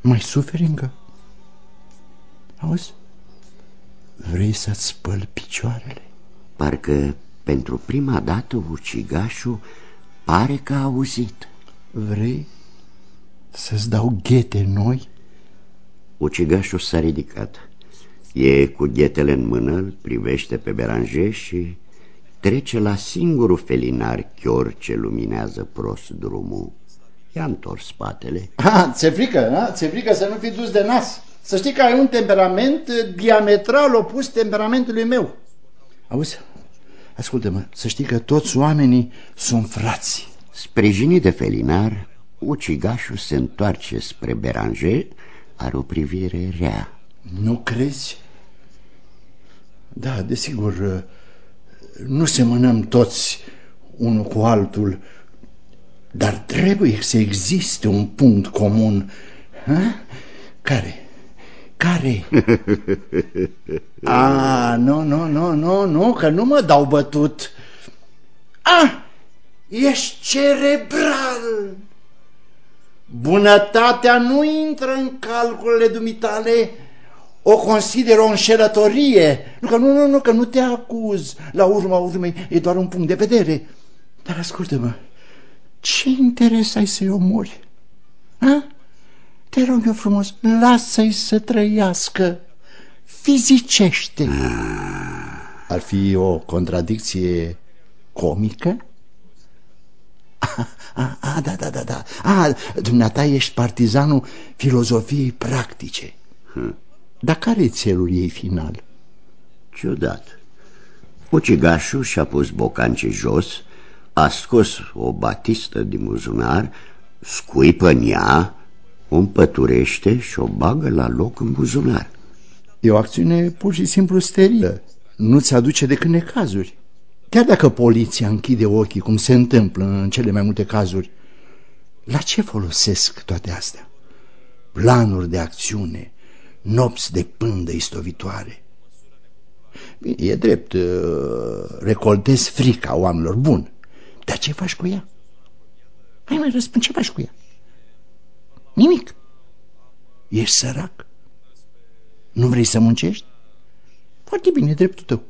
Speaker 2: Mai suferi încă? Auzi? Vrei să-ți spăl picioarele?
Speaker 1: Parcă pentru prima dată ucigașul pare că a auzit.
Speaker 2: Vrei să-ți dau ghete noi?
Speaker 1: Ucigașul s-a ridicat. E cu ghetele în mână, îl privește pe Beranger și trece la singurul felinar chior ce luminează prost drumul. I-a întors spatele.
Speaker 2: Ah, ți-e frică, ți-e frică să nu fii dus de nas? Să știi că ai un temperament diametral opus temperamentului meu. Auzi, ascultă-mă, să știi că toți oamenii sunt frați.
Speaker 1: Sprijinit de felinar, ucigașul se întoarce spre Beranger, are o privire rea.
Speaker 2: Nu crezi? Da, desigur, nu semănăm toți unul cu altul, dar trebuie să existe un punct comun. Ha? Care? Care? A, nu, nu, nu, nu, nu, că nu mă dau bătut. A, ești cerebral. Bunătatea nu intră în calculele dumitale, o consider o înșelătorie. Nu, că nu, nu, nu, că nu te acuz. La urma urmei e doar un punct de vedere. Dar ascultă-mă, ce interes ai să-i omori? Ha? Te rog eu frumos, lasă-i să trăiască, fizicește. Ar fi o contradicție comică? A, a, a, da, da, da, da. A, dumneata ești partizanul filozofiei practice. Hm. Dar care e țelul ei final?
Speaker 1: Ciudat. Ucigașul și-a pus bocance jos, a scos o batistă din buzunar, scuipă în ea o împăturește și o bagă la loc în buzunar.
Speaker 2: E o acțiune pur și simplu sterilă. Nu-ți aduce decât necazuri. Chiar dacă poliția închide ochii, cum se întâmplă în cele mai multe cazuri, la ce folosesc toate astea? Planuri de acțiune, nopți de pândă istovitoare. E drept, uh, recoltez frica oamenilor, bun. Dar ce faci cu ea? Hai mai răspund, ce faci cu ea? Nimic. Ești sărac. Nu vrei să muncești? Foarte bine, dreptul tău.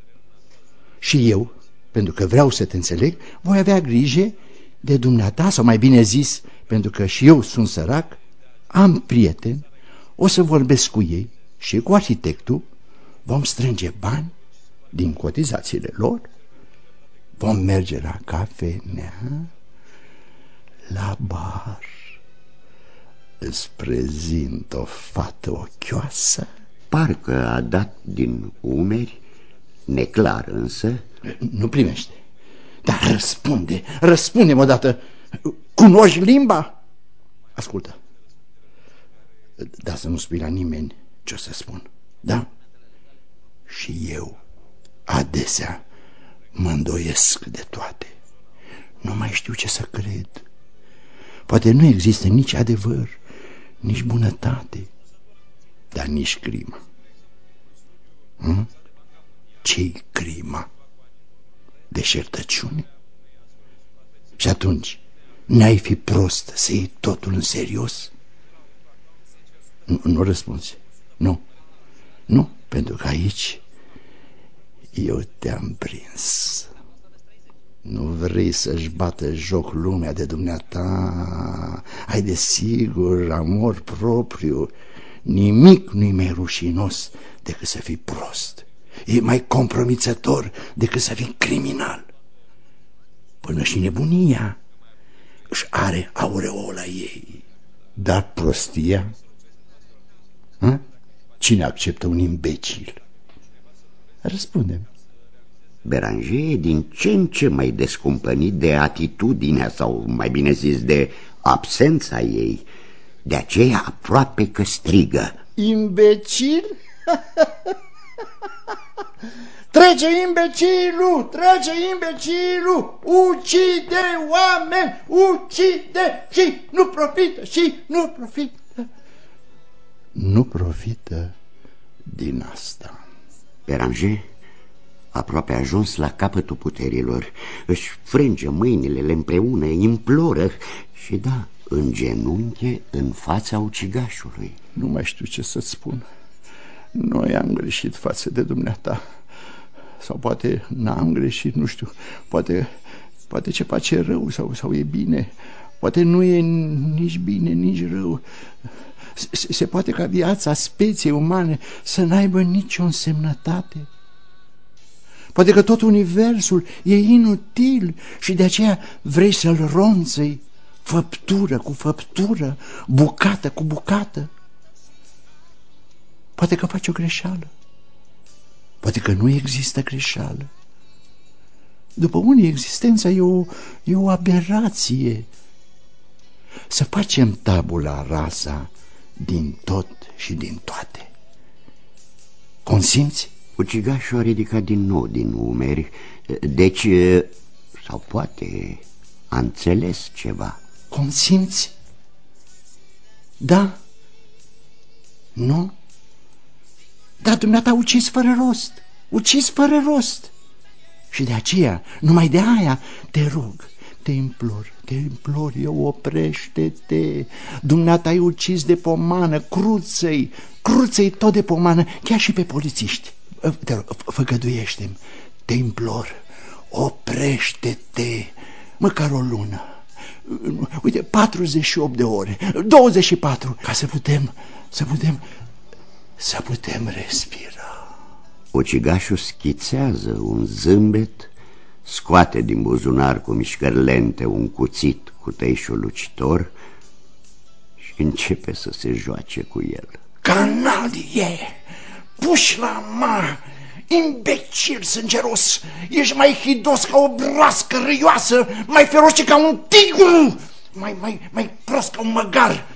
Speaker 2: Și eu, pentru că vreau să te înțeleg, voi avea grijă de dumneata, sau mai bine zis, pentru că și eu sunt sărac, am prieteni, o să vorbesc cu ei și cu arhitectul, vom strânge bani din cotizațiile lor, vom merge la cafenea, la bar, îți prezint o fată ochioasă.
Speaker 1: Parcă a dat din umeri, neclar însă.
Speaker 2: Nu primește. Dar răspunde, răspunde-mi odată. Cunoști limba? Ascultă. Da, să nu spui la nimeni ce o să spun. Da? Și eu adesea mă îndoiesc de toate. Nu mai știu ce să cred. Poate nu există nici adevăr, nici bunătate, dar nici crimă. Hm? Ce-i crima? Deșertăciune? Și atunci, n-ai fi prost să iei totul în serios? Nu, nu răspunzi. Nu. Nu, pentru că aici eu te-am prins. Nu vrei să-și bată joc lumea de dumneata Ai de sigur amor propriu Nimic nu-i mai rușinos decât să fii prost E mai compromițător decât să fii criminal Până și nebunia își are aureola ei Dar prostia? Ha? Cine acceptă un imbecil? Răspundem
Speaker 1: Beranger e din ce în ce mai descumpănit de atitudinea sau, mai bine zis, de absența ei. De aceea aproape că strigă.
Speaker 2: Imbecil? Trece imbecilul, trece imbecilul, ucide oameni, ucide și nu profită, și nu profită. Nu profită din asta.
Speaker 1: Beranger aproape ajuns la capătul puterilor, își frânge mâinile împreună, imploră și da, în genunche în fața ucigașului.
Speaker 2: Nu mai știu ce să-ți spun. Noi am greșit față de dumneata. Sau poate n-am greșit, nu știu. Poate, poate ce face rău sau, sau e bine. Poate nu e nici bine, nici rău. Se, se poate ca viața speției umane să n-aibă nicio însemnătate. Poate că tot universul e inutil și de aceea vrei să-l ronțăi făptură cu făptură, bucată cu bucată. Poate că faci o greșeală. Poate că nu există greșeală. După unii, existența e o, e o aberație. Să facem tabula rasa din tot și din toate. Consimți?
Speaker 1: Ucigașul a ridicat din nou din umeri, deci, sau poate, a înțeles ceva.
Speaker 2: Consimți? Da? Nu? Dar dumneata ucis fără rost, ucis fără rost. Și de aceea, numai de aia, te rog, te implor, te implor, eu oprește-te. Dumneata ai ucis de pomană, cruței, cruței tot de pomană, chiar și pe polițiști. Te rog, făgăduiește-mi, te implor, oprește-te, măcar o lună. Uite, 48 de ore, 24, ca să putem, să putem, să putem respira.
Speaker 1: Ucigașul schițează un zâmbet, scoate din buzunar cu mișcări lente un cuțit cu teișul lucitor și începe să se joace cu el.
Speaker 2: Canadie! Puși la ma, imbecil sângeros, ești mai hidos ca o broască râioasă, mai feroce ca un tigru, mai, mai, mai prost ca un măgar.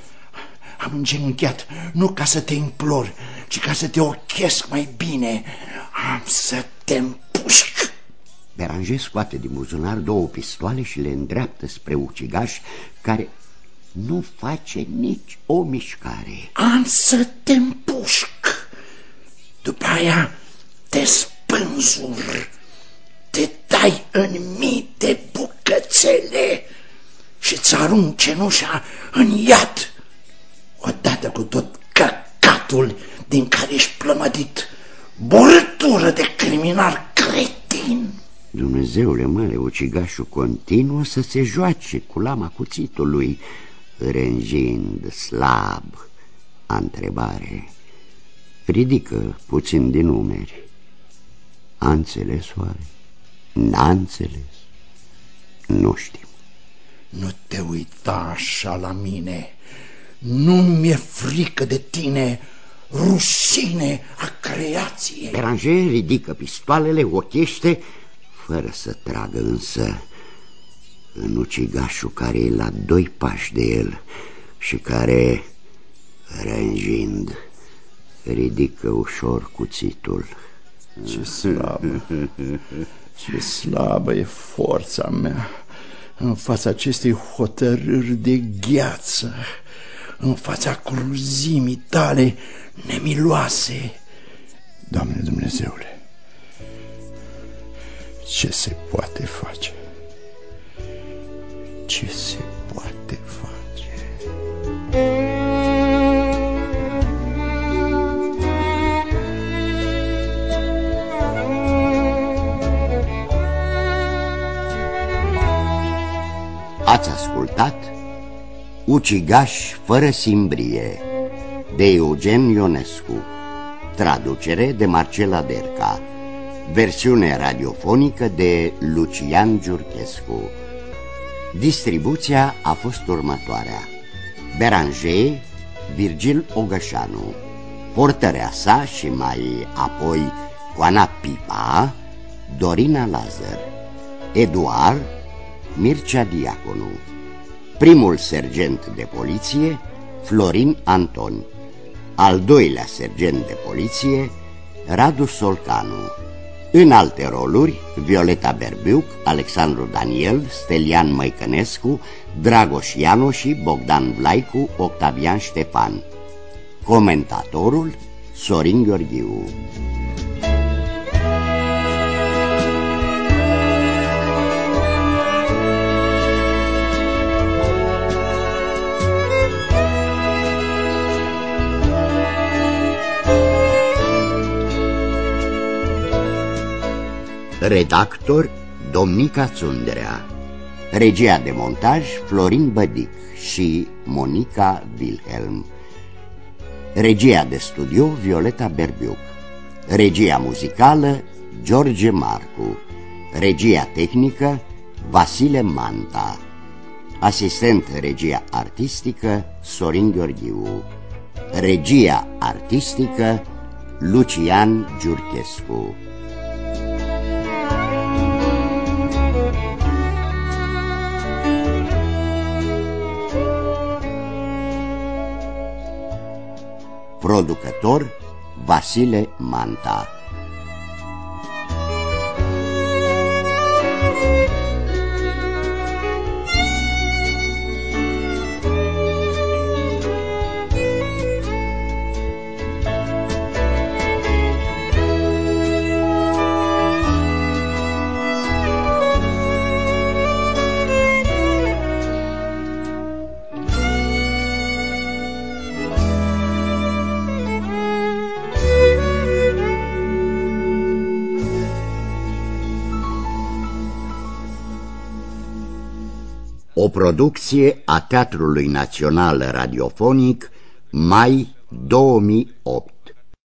Speaker 2: Am îngenunchiat, nu ca să te implor, ci ca să te ochesc mai bine. Am să te împușc.
Speaker 1: Beranger scoate din buzunar două pistoale și le îndreaptă spre ucigaș, care nu face nici o mișcare.
Speaker 2: Am să te împușc. După aia te spânzur, te dai în mii de bucățele și-ți arunc cenușa în iad, odată cu tot căcatul din care ești plămădit, borătură de criminal cretin.
Speaker 1: Dumnezeule mare, ucigașul continuă să se joace cu lama cuțitului, rângind slab a întrebare. Ridică puțin din numeri. A înțeles oare? N-a înțeles? Nu știu.
Speaker 2: Nu te uita așa la mine. Nu mi-e frică de tine, rușine a creației.
Speaker 1: Beranger ridică pistoalele, ochește, fără să tragă însă în ucigașul care e la doi pași de el și care, rângind, ridică ușor cuțitul.
Speaker 7: Ce slabă, ce slabă e forța mea în fața acestei hotărâri de gheață, în fața cruzimii tale nemiloase. Doamne Dumnezeule, ce se poate face? Ce se poate face?
Speaker 1: Ați ascultat Ucigaș fără simbrie de Eugen Ionescu. Traducere de Marcela Derca. Versiune radiofonică de Lucian Giurchescu. Distribuția a fost următoarea. Beranger, Virgil Ogășanu. Portărea sa și mai apoi Coana Pipa, Dorina Lazar Eduard, Mircea Diaconu. Primul sergent de poliție, Florin Anton. Al doilea sergent de poliție, Radu Solcanu. În alte roluri, Violeta Berbiuc, Alexandru Daniel, Stelian Măicănescu, Dragoș Ianoși, Bogdan Vlaicu, Octavian Ștefan. Comentatorul, Sorin Gheorghiu Redactor Domnica Țunderea Regia de montaj Florin Bădic și Monica Wilhelm. Regia de studio Violeta Berbiuc. Regia muzicală George Marcu. Regia tehnică Vasile Manta. Asistent regia artistică Sorin Gheorghiu. Regia artistică Lucian Giurchescu Producător Vasile Manta O producție a Teatrului Național Radiofonic, mai 2008